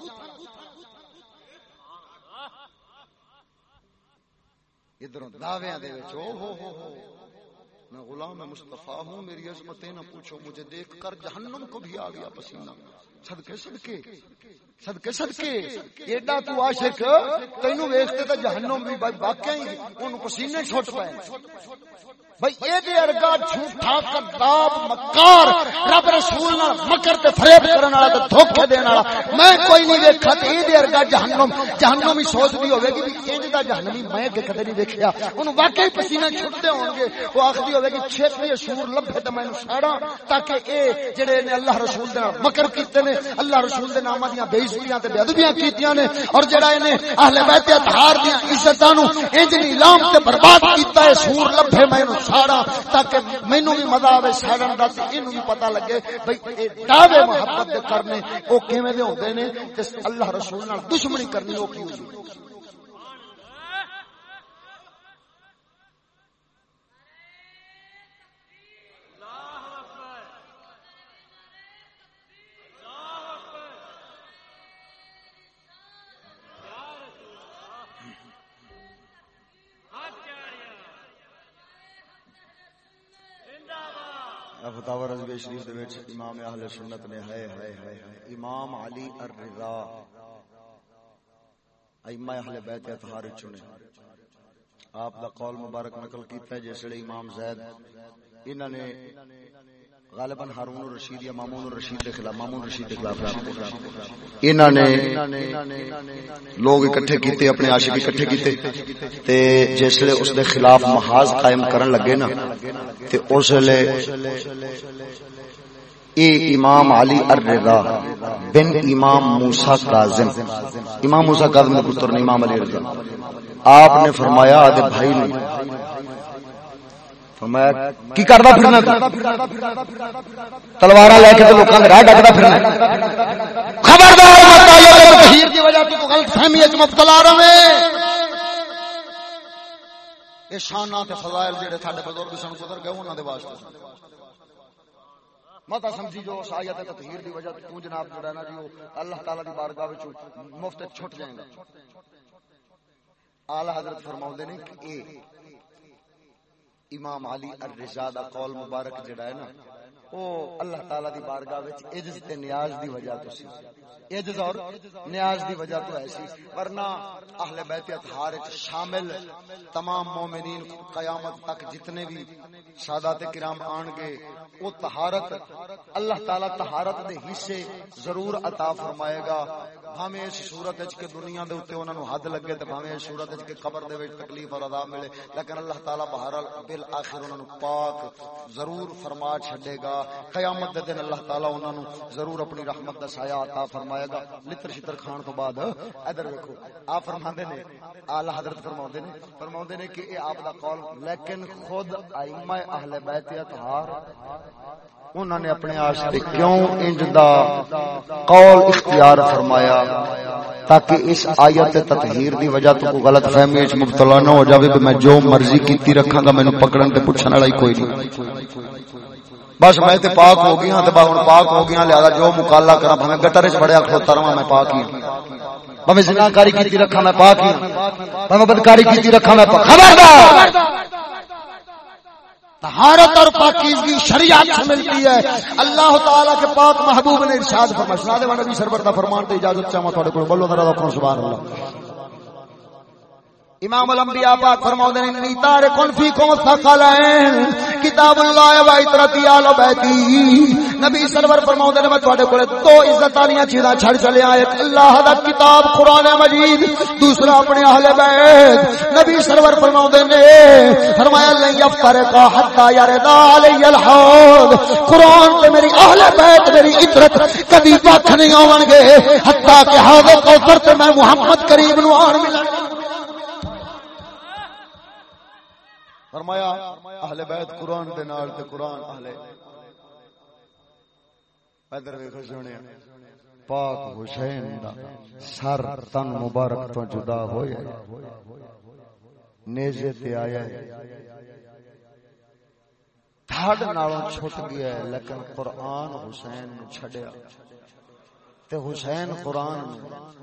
ادھر دعوے دے وچ۔ او ہو ہو ہو۔ میں غلام مصطفیٰ ہوں، میری عظمتیں نہ پوچھو، مجھے دیکھ کر جہنم کو بھی آ گیا پسینہ۔ صدقے صدقے صدقے صدقے ایڈا تو عاشق تینوں ویکھتے تے جہنم بھی واقعی اون پسینے چھٹ پے بھائی اے دے ارگا جھوٹا کذاب مکار رب رسول نال مکر تے فریب کرن والا تے دھوکے دین والا میں کوئی نہیں ویکھا تے اے دے ارگا جہنم جہنم ہی سوچ دی ہوے گی کہ انج دا جہنمی میں کدے نہیں ویکھیا اون واقعی پسینے چھٹتے ہون گے او آکھدی ہوے گی چھتی سور لبھے تے میں ساڑا تاکہ اے جڑے نے اللہ رسول دے مکر کیتے نے اللہ رسول دے نامہ دیاں بے عزتیاں تے بے ادبیاں کیتیاں نے، اور جڑا اینے اہل بیت اطہار دیاں عزتاں نو انج نیلام تے برباد کیتا ہے، سور لبھے میں نو ساڑا تاکہ مینوں بھی مزہ آوے ساڑن دا تے اینوں بھی پتہ لگے بھئی اے دعوے محبت دے کرنے او کیویں دے ہوندے نے اللہ رسول نال دشمنی کرنی وہ کی ہوئی شریف دے وچ امام اہل سنت نے ہائے ہائے ہائے امام علی الرضا، ائمہ اہل بیت اطہار چنے آپ دا قول مبارک نقل کیتا ہے جس لیے امام زید انہوں نے غالباً ہارون الرشید یا مامون الرشید کے خلاف، مامون الرشید کے خلاف۔ انہاں نے لوگ اکٹھے کیتے، اپنے عاشق اکٹھے کیتے۔ تے جس لے اس دے خلاف محاذ قائم کرن لگے نا، تے اس لے اے امام علی الرضا بن امام موسی کاظم۔ امام موسی کاظم کے پتر نے امام علی الرضا۔ آپ نے فرمایا ادے بھائی نے فرمایا، کی کردا پھرنا تلوار لے کے لوکاں دے راہ ڈکدا پھرنا خبردار مت آئیے تطہیر دی وجہ تو غلط فہمی وچ مبتلا رہے اے شاناں تے فضائل جڑے ساڈے بزرگ سن گزر گئے، انہاں دے واسطے۔ متا سمجھی جو آیت تطہیر دی وجہ تو جناب جو رہنا جی اللہ تعالی دی بارگاہ وچ مفت چھٹ جائے گا۔ اعلی حضرت فرماؤندے نے کہ اے امام علی الرضا دا قول مبارک جڑا ہے نا او اللہ تعالی دی بارگاہ وچ عجز تے نیاز دی وجہ تو سی۔ عجز اور نیاز دی وجہ تو ایسی ورنہ اہل بیت اطہار وچ شامل تمام مومنین قیامت تک جتنے بھی سادات کرام آن گے او طہارت اللہ تعالی طہارت دے حصے ضرور عطا فرمائے گا۔ بھاویں اس صورت وچ کہ دنیا دے اوتے انہاں نو حد لگے تے بھاویں اس صورت وچ کہ قبر دے وچ تکلیف اور عذاب ملے، لیکن اللہ تعالی بہرحال بالآخر انہاں نو پاک ضرور فرما چھڈے گا۔ قیامت دے دن اللہ تعالی انہاں نو ضرور اپنی رحمت دا سایہ عطا فرمائے گا۔ لتر شتر کھان تو بعد، ادھر دیکھو آپ فرماندے نے، اعلی حضرت فرماندے نے فرماندے نے کہ اے آپ دا قول، لیکن خود ائمہ اہل بیت اطہار انہوں نے اپنے آستے کیوں انج دا قول اختیار فرمایا؟ تاکہ اس آیت تطہیر دی وجہ تو کوئی غلط فہمی وچ مبتلا نہ ہو جاوے کہ میں جو مرضی کیتی رکھاں گا، مینوں پکڑن تے پوچھن والا ہی کوئی نہیں۔ بس میں تے پاک ہو گیا ہاں، تے ہن پاک ہو گیا ہاں، لہذا جو مکالا کراں بھویں گٹر وچ بڑیا کھوتا رہاں میں پاک ہی ہاں۔ بھویں زناکاری کیتی رکھاں، میں پاک ہی بھویں بدکاری کیتی رکھاں، میں پاک خبردار! طہارت اور پاکیزگی شریعت سے ملتی ہے۔ اللہ تعالی کے پاک محبوب نے ارشاد فرمایا سنا دے نبی سرور دا فرمان تے اجازت چاہما تھوڑے کول بولو، ذرا اپنا سبحان اللہ۔ امام الانبیاء پاک فرماؤں نے انی تارکن فیکم ثقلین کتاب اللہ و ایترتی آل بیتی۔ نبی سرور فرماؤں نے، میں تواڈے کولے دو عزت والیاں چیزاں چھڑ چلے ایک اللہ دا کتاب قرآن مجید، دوسرا اپنے اہل بیت۔ نبی سرور فرماؤں نے، فرمایا، لن یفترقا حتا یردا علی الحوض۔ قرآن تے میری اہل بیت، میری عزت کبھی پکھ نہیں آون گے۔ حتا کہ حوض کوثر تے میں محمد کریم نو آن ملن فرمایا، اہل بیت قرآن دے نال تے قرآن اہل ادھر ویکھو سونے پاک حسین دا سر تن مبارک تو جدا ہویا نیزے تے آیا ہے۔ دھڑ نالوں چھٹ گیا ہے، لیکن قرآن حسین نو چھڈیا۔ تے حسین قرآن نو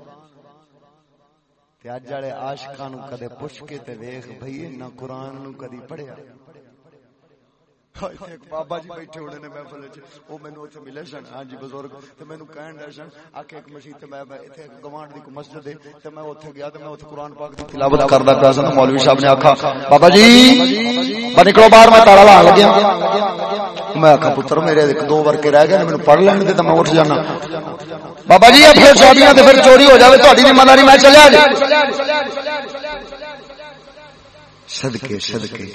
تے اج والے عاشقاں نو کدے پوچھ کے تے ویکھ بھئی نہ قرآن نو کدی پڑھیا۔ بابا جی بیٹھے ہونے نے محفل وچ۔ او مینوں اوتھے ملے سن۔ ہاں جی بزرگ، تے مینوں کہن دے سن، آکھے ایک مسجد تے میں ایتھے گوانڈ دی کو مسجد ہے، تے میں اوتھے گیا تے میں اوتھے قرآن پاک دی تلاوت کردا پیا سن۔ مولوی صاحب نے آکھا، بابا جی با نکلو باہر، میں تالا لا لگیا۔ میں آکھا، پتر میرے ایک دو ورکے رہ گئے مینوں پڑھ لین دے تے میں اٹھ جانا۔ بابا جی پھر شادیاں تے پھر چوری ہو جاوے تہاڈی ذمہ داری میں چلیا جی صدقے صدقے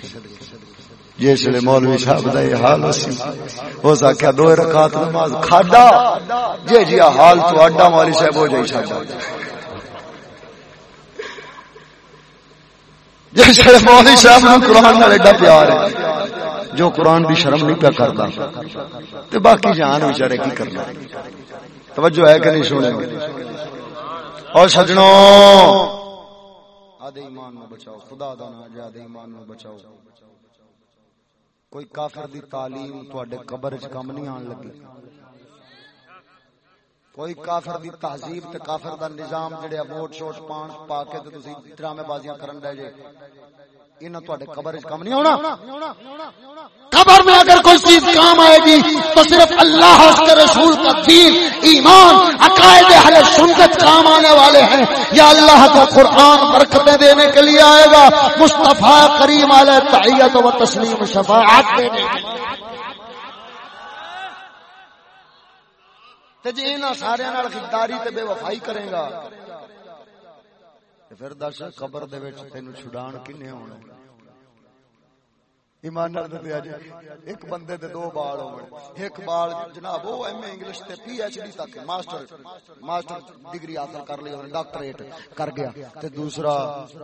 جس ویلے مولوی صاحب دا یہ حال سی ہو سکیا دو رکعت نماز کھاڈا جے جی حال تو اڈا مولوی صاحب ہو جائی چھاڈا جس ویلے مولوی صاحب نو قرآن نال ایڈا پیار ہے جو قرآن دی شرم نہیں پیا کردا تے باقی جان بیچارے کی کرنا توجہ ہے کہ نہیں سنے اور سجنوں، آدھے ایمان نو بچاؤ، خدا دا نا آدھے ایمان نو بچاؤ۔ کوئی کافر دی تعلیم تواڈے قبر وچ کم نہیں آن لگی۔ کوئی کافر دی تہذیب تے کافر دا نظام جڑے ووٹ شوٹ پان پا کے تے تسی ڈرامے بازیاں کرن دے جے۔ انہاں تواڈے قبر وچ کم نہیں ہونا؟ قبر میں اگر کوئی چیز کام آئے گی تو صرف اللہ اس کے رسول کا دین ایمان عقائد اہل سنت کام آنے والے ہیں۔ یا اللہ کا قرآن برکتیں دینے کے لیے آئے گا۔ مصطفیٰ کریم علیہ تحیت و تسلیم شفاعت دینے تے جی انہاں سارے نال غداری تے بے وفائی کرے گا۔ پھر دس، قبر دے وچ تینو چھڈان کنے ہونا ایمان نال ایک بندے دے دو بال ہون ایک بال جناب او ایم اے انگلش تے پی ایچ ڈی تک ماسٹر ماسٹر ڈگری حاصل کر لی اور ڈاکٹریٹ کر گیا۔ تے دوسرا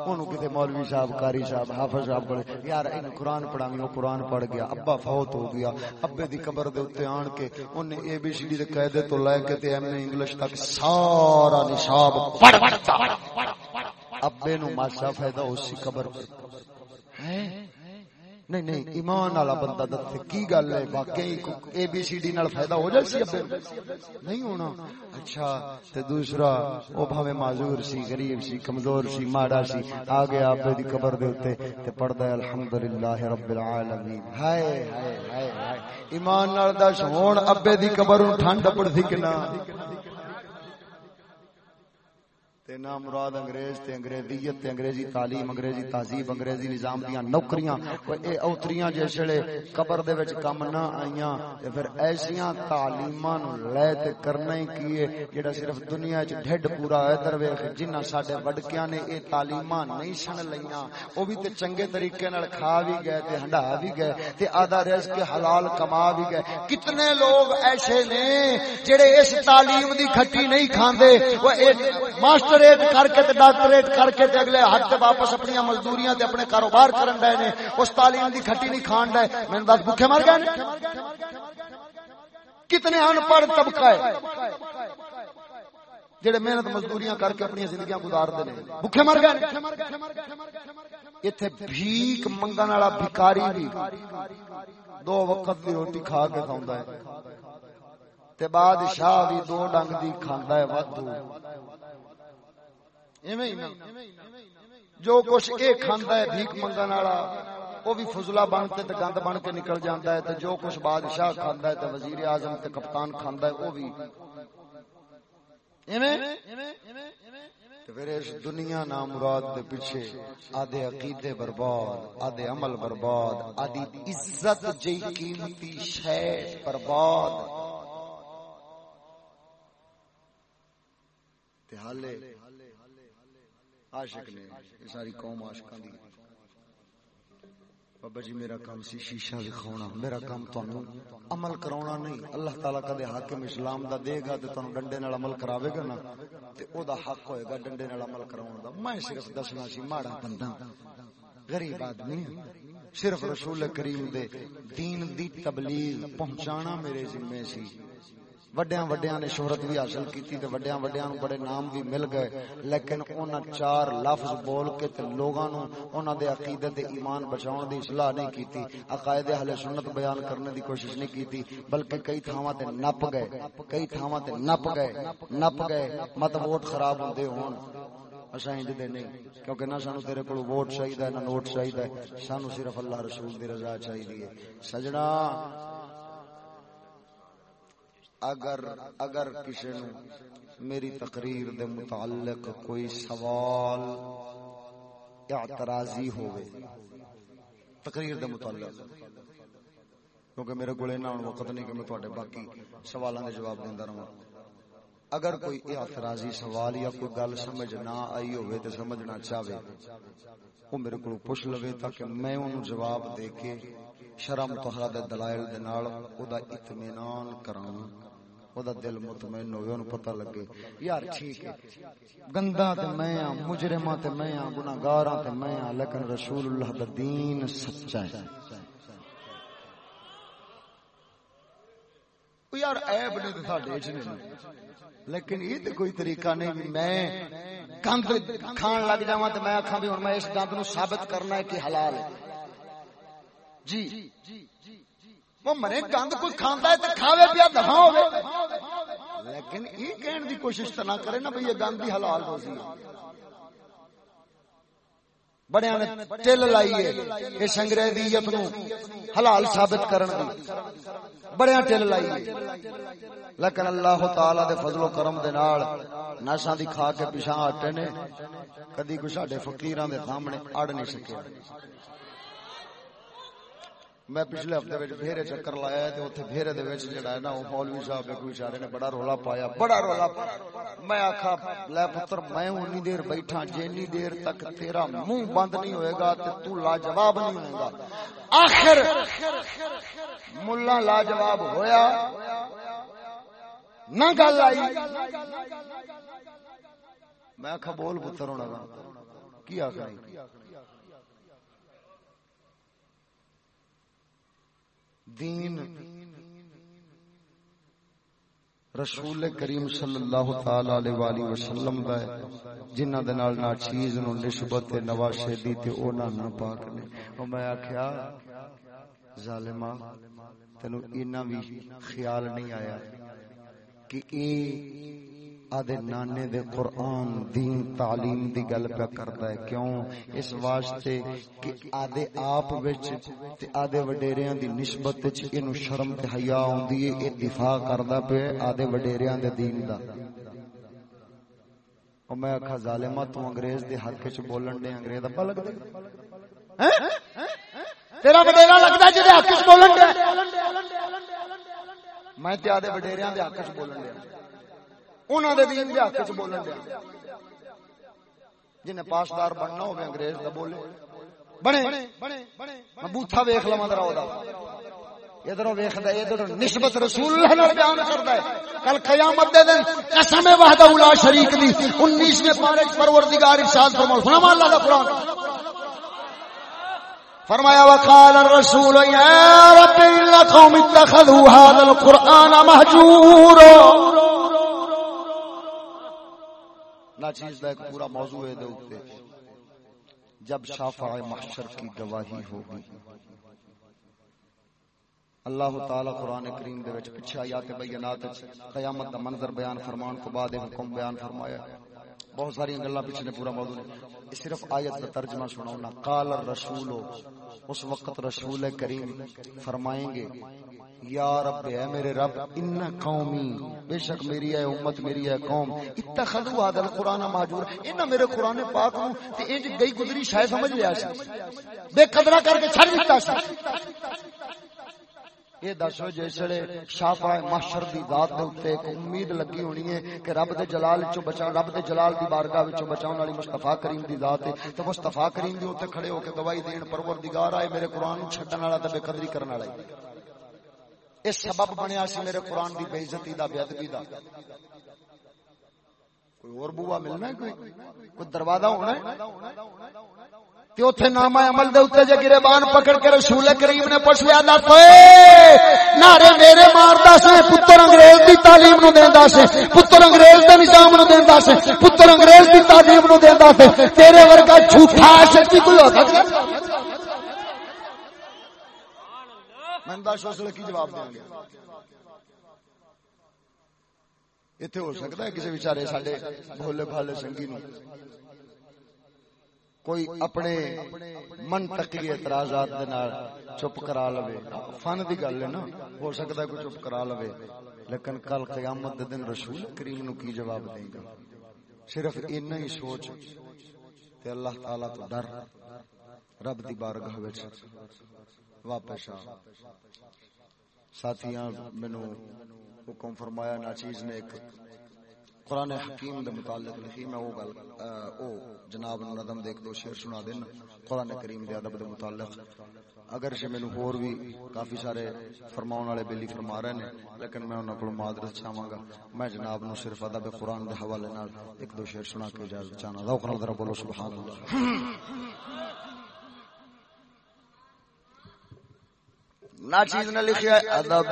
اونوں کتے مولوی صاحب، قاری صاحب، حافظ صاحب یار قرآن پڑھاویں، او قرآن پڑھ گیا۔ ابا فوت ہو گیا۔ ابے دی قبر دے اوتے آن کے اونے اے بی سی ڈی دے قاعدے تو لے کے تے ایم اے انگلش تک سارا نصاب پڑھ پڑھتا ابے نو ماسا فائدہ اسی قبر پہ نہیں نہیں، ایمان والا بندہ دسے کی گل ہے؟ واقعی اے بی سی ڈی نال فائدہ ہو جائے سی ابے نہیں ہونا۔ اچھا تے دوسرا، او بھاوے معذور سی، غریب سی، کمزور سی، ماڑا سی۔ آ گیا ابے دی قبر دے اوتے تے پڑھدا ہے الحمدللہ رب العالمین۔ ہائے ہائے ہائے۔ ایمان نال دس، ہون ابے دی قبر نوں ٹھنڈ پڑدی کہ نہ؟ تے نا مراد انگریز تے انگریزیت تے انگریزی تعلیم، انگریزی تہذیب، انگریزی نظام دیاں نوکریاں۔ او اے اوتریاں جسڑے قبر دے وچ کم نہ آئیاں، تے پھر ایسیاں تعلیماں نو لے تے کرنا ہی کیے جڑا صرف دنیا وچ ڈھڈ پورا ہے۔ در ویکھ، جنہاں ساڈے وڈکیاں نے اے تعلیماں نہیں سن لئیاں او بھی تے چنگے طریقے نال کھا بھی گئے تے ہنڈا بھی گئے تے آدھا رزق حلال کما بھی گئے۔ کتنے لوگ ایسے نے جڑے اس تعلیم دی کھٹی نہیں کھاندے، وہ اے ماسٹر ماسٹریٹ کر کے تے ڈاکٹریٹ کر کے تے اگلے ہاتھ تے واپس اپنی مزدوریاں تے اپنے کاروبار کرن دے نے۔ اس تعلیم دی کھٹی نہیں کھان دے میں دس بھوکے مر گئے کتنے ان پڑھ طبقہ ہے۔ جڑے محنت مزدوریاں کر کے اپنی زندگیاں گزار دے نے۔ بھوکے مر گئے ایتھے بھیک منگن والا بھکاری بھی دو وقت دی روٹی کھا کے کھاوندا ہے۔ تے بادشاہ بھی دو ڈنگ دی کھاندا ہے وادو جو کچھ اے کھاندا ہے بھیک منگن والا وہ بھی فضلہ بن کے تے گند بن کے نکل جاندا ہے تے جو کچھ بادشاہ کھاندا ہے تے وزیر اعظم تے کپتان کھاندا ہے وہ بھی۔ ایویں؟ پھر اس دنیا نام مراد دے پیچھے آدھے عقیدے برباد آدھے عمل برباد آدھی عزت جی قیمتی شے برباد۔ تے حالے عاشق نے یہ ساری قوم عاشقاں دی۔ بابا جی میرا کام سی شیشہ دکھاؤنا میرا کام تانوں عمل کراونا نہیں۔ اللہ تعالی کدے حاکم اسلام دا دے گا تے تانوں ڈنڈے نال عمل کراوے گا نا، تے او دا حق ہوئے گا ڈنڈے نال عمل کراون دا۔ میں صرف دسنا سی، ماڑا بندہ، غریب آدمی صرف رسول کریم دے دین دی تبلیغ پہنچانا میرے ذمہ سی۔ وڈیاں وڈیاں نے شہرت بھی حاصل کیتی تے وڈیاں وڈیاں نو بڑے نام بھی مل گئے، لیکن انہاں چار لفظ بول کے تے لوگاں نو انہاں دے عقیدے تے ایمان بچاون دی اصلاح نہیں کیتی، عقائد اہل سنت بیان کرنے دی کوشش نہیں کیتی، بلکہ کئی تھاواں تے نپ گئے، کئی تھاواں تے نپ گئے نپ گئے، مت ووٹ خراب ہوندے ہون۔ اساں انج دے نہیں، کیونکہ نہ سانو تیرے کول ووٹ چاہیدا نہ نوٹ چاہیدا سانو صرف اللہ رسول دی رضا چاہیدی ہے۔ سجنا اگر اگر کسی نو میری تقریر دے متعلق کوئی سوال، اعتراضی ہوئے، تقریر دے متعلق، کیونکہ میرے کو وقت نہیں کہ میں تھوڑے باقی سوالوں کے جواب دینا رہا اگر کوئی اعتراضی سوال یا کوئی گل سمجھ نہ آئی ہوئے تو سمجھنا چاہے وہ میرے کو پوچھ لو تاکہ میں انہوں جواب دے کے شرم تہرا دے دلائل دے نال او دا اطمینان کراں۔ دل مطمئن ہوئے انہوں پتہ لگے یار ٹھیک ہے گندا تے میں ہاں مجرماں تے میں ہاں گناہگاراں تے میں ہاں لیکن رسول اللہ دا دین سچا ہے یار عیب نے تے ساڈے وچ نہیں لیکن یہ تے کوئی طریقہ نہیں بھی میں گند کھان لگ جاواں تے میں آکھاں بھی ہن میں اس گند نو ثابت کرنا ہے کہ حلال ہے جی وہ منے گند کوئی کھاندا ہے تے کھاوے پیا دہاں ہوے۔ لیکن یہ کہن دی کوشش تے نہ کرے نا بھئی یہ گند دی حلال روزی ہے بڑے نے ٹل لائی ہے اس انگریزیت نو حلال ثابت کرن دی۔ بڑے ٹل لائی ہے۔ لیکن اللہ تعالی دے فضل و کرم دے نال نشاں دی کھا کے پیچھے ہٹے نے۔ کدی کوئی ساڈے فقیراں دے سامنے اڑ نہیں سکے۔ میں پچھلے ہفتے وچ بھیرے چکر لایا تے اوتھے بھیرے دے وچ جڑا ہے نا، او مولوی صاحب کوئی اشارے نے بڑا رولا پایا، بڑا رولا پایا۔ میں آکھا، لے پتر، میں اونی دیر بیٹھا، جینی دیر تک تیرا منہ بند نہیں ہوئے گا تے تو لاجواب نہیں ہوئے گا۔ آخر ملا لاجواب ہویا۔ نہ گل آئی۔ میں آکھا، بول پتر ہونا کی آکھا دین رسول کریم صلی اللہ تعالی علیہ والہ وسلم دا ہے جنہ دے نال نا چیز نو نسبت تے نواشے دی تے او نہ پاک نے۔ او میں آکھیا ظالما تینو اینا بھی خیال نہیں آیا کہ اے آدھے نانے دے قرآن، دین، تعلیم دی گل پہ کرتا ہے۔ کیوں؟ اس واسطے کہ آدھے آپ وچ تے آدھے وڈیریاں دی نسبت وچ اینو شرم تے حیا ہوندی ہے اے دفاع کردا پے آدھے وڈیریاں دے دین دا۔ او میں آکھا ظالما تو انگریز دے حق وچ بولن دے، انگریز ابا لگ دے ہاں؟ تیرا وڈیرا لگدا جے حق وچ بولن دے؟ میں تے آدھے وڈیریاں دے حق وچ بولن دے۔ انہوں دے دین دے حق چ بولن دیا۔ جنہیں پاسدار بننا ہوگا انگریز دا بولے۔ بنے۔ میں بوتھا ویکھ لواں ذرا او دا ادھر ویکھدا ہے، ادھر نسبت رسول اللہ نال بیان کردا ہے۔ کل قیامت دے دن قسم وحدہ لا شریک دی۔ 19ویں پارے پروردگار ارشاد فرماؤ۔ سنا اللہ دا قرآن۔ فرمایا، وقال الرسول يا رب، ان قوم اتخذوا هذا القران مهجورا۔ چیز کا ایک پورا موضوع ہے دے جب شافع محشر کی گواہی ہوگی۔ اللہ تعالی قرآن کریم دے وچ پیچھے آیات بینات قیامت دا منظر بیان فرمان کو بعد حکم بیان فرمایا۔ بہت ساری گلاں پیچھے نے پورا موضوع ہے۔ صرف آیت کا ترجمہ سناؤں قال الرسول، اس وقت رسول کریم فرمائیں گے یا رب ہے میرے رب، ان قومی، بے شک میری ہے امت، میری ہے قوم، اتخذوا هذا القران ماجور ان میرے قران پاک نو، تے انج جی گئی گزری شاید سمجھ لیا سی۔ بے قدرہ کر کے چھڑ دتا سی۔ یہ دسو جسے شافا محشر دی ذات دے اوتے ایک امید لگی ہونی ہے کہ رب دے جلال وچوں بچا، رب دے جلال دی بارگاہ وچوں بچاون والی مصطفی کریم دی ذات ہے۔ تے مصطفی کریم دی اوتے کھڑے ہو کے گواہی دین پروردگار آئے، میرے قران نو چھڈن والا تے بے قدری کرن والا ہے اس سبب بنیا سی میرے قرآن دی بے عزتی دا بے ادبی دا۔ کوئی اور بوا ملنا ہے کوئی؟ کوئی دروازہ ہونا ہے؟ تے اوتھے نامہ عمل دے اوتے جے گریبان پکڑ کے رسول کریم نے پوچھیا دس نعرے میرے ماردا سے، پتر انگریز دی تعلیم نو دیندا سے، پتر انگریز دے نظام نو دیندا سے، پتر انگریز دی تعلیم نو دیندا سے، تیرے ورگا جھوٹا شکتی کوئی ہو سکدا میں دس اس کی جواب دیں گے۔ اتنے ہو سکتا ہے کسی بچارے سڈے بھولے بھالے سنگھی نو کوئی اپنے من تکی اعتراضات چپ کرا لو فن کی گل ہے نا، ہو سکتا ہے کوئی چپ کرا لو لیکن کل قیامت دن رسول کریم نو کی جواب دے گا صرف اینا ہی سوچ تے اللہ تعالی تو ڈر رب دی بارگاہ وچ۔ واپس آ ساتھیاں، مینو حکم فرمایا ناچیز نے ایک قرآن حکیم دے متعلق لکھی، میں وہ گل او جناب نظم دے ایک دو شعر سنا دینا، قرآن کریم دے ادب دے متعلق۔ اگر سے مینو ہور بھی کافی سارے فرماؤن والے بیلی فرما رہے ہیں لیکن میں انہوں کو معذرت چاہواں گا۔ میں جناب نو صرف ادب قرآن دے حوالے نال ایک دو شعر سنا کے اجازت چاہنا۔ ذوق نال ذرا بولو سبحان اللہ۔ ناچیز نے لکھا ادب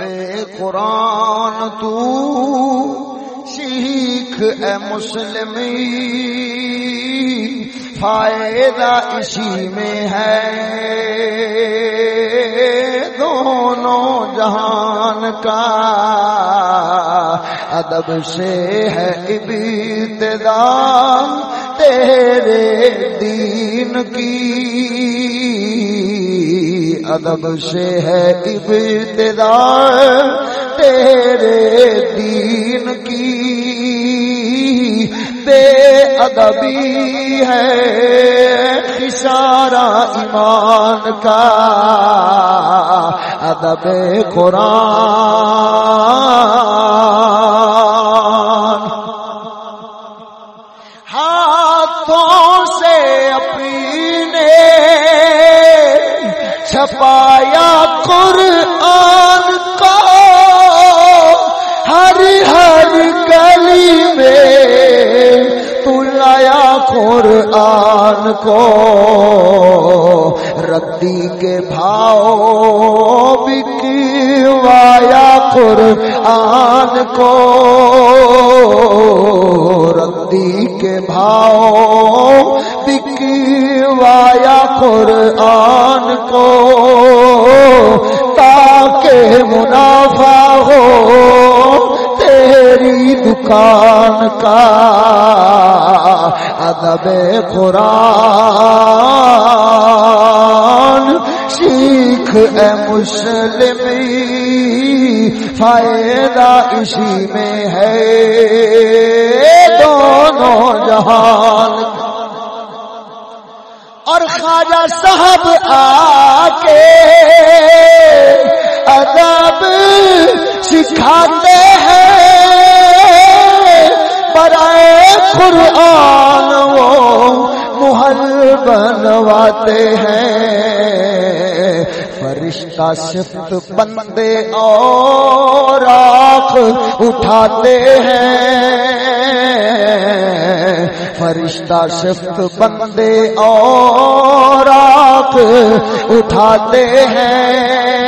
قرآن تو سیکھ اے مسلم فائدہ اسی میں ہے۔ دونوں جہان کا ادب سے ہے ابتدا، تیرے دین کی۔ ادب سے ہے ابتدا تیرے دین کی۔ بے ادبی ہے اشارہ ایمان کا۔ ادب قرآن۔ قرآن کو ہر ہر گلی میں تلایا قرآن کو۔ ردی کے بھاؤ بکوایا قرآن کو۔ ردی کے بھاؤ بکوایا قرآن کو۔ تاکہ منافع ہو، تیری دکان کا ادب قرآن سیکھ اے مسلم، فائدہ اسی میں ہے۔ دونوں جہان اور خواجہ صاحب آ کے ادب سکھاتے ہیں۔ برائے قرآن وہ محل بنواتے ہیں۔ فرشتہ صفت بندے اور آنکھ اٹھاتے ہیں۔ فرشتہ صفت بندے اور آنکھ اٹھاتے ہیں۔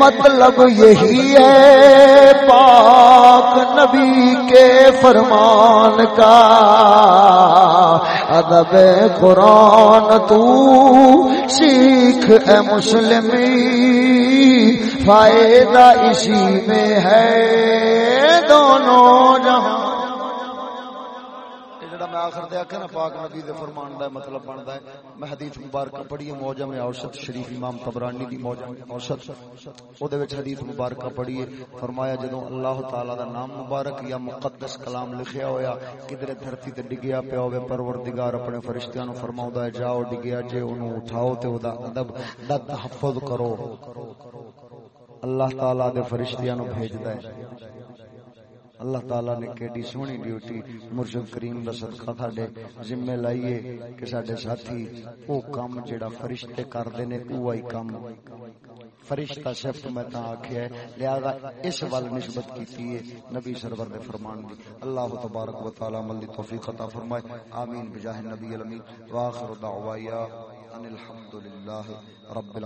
مطلب یہی ہے، پاک نبی کے فرمان کا۔ ادب قرآن تو سیکھ اے مسلمی فائدہ اسی میں ہے۔ دونوں جہاں آخر دے آکھا نا، پاک نبی دے فرمان دا مطلب بندا ہے۔ میں حدیث مبارکہ پڑھی موجم اوسط شریف امام طبرانی دی موجم اوسط او دے وچ حدیث مبارکہ پڑھی فرمایا جدوں اللہ تعالی دا نام مبارک یا مقدس کلام لکھیا ہویا کدھر دھرتی تے ڈگیا پیا ہوے پروردگار اپنے فرشتیاں نو فرماوندا ہے، جاؤ ڈگیا، جے اونوں اٹھاؤ تے او دا ادب دا تحفظ کرو۔ اللہ تعالی دے فرشتیاں نو بھیجدا ہے۔ اللہ تعالی نے کیڈی سونی ڈیوٹی مرشد کریم دا صدقہ تھاڈے ذمہ لائیے کہ ساڈے ساتھی او کام جڑا فرشتے کردے نے اوہی کام۔ فرشتہ صفت میں تا آکھیا ہے، لہذا اس ول نسبت کیتی ہے نبی سرور دے فرمان دی۔ اللہ تبارک و تعالی عمل توفیق عطا فرمائے۔ آمین۔ بجاہ نبی الامین۔ واخر دعوایا ان الحمد للہ رب العالمین۔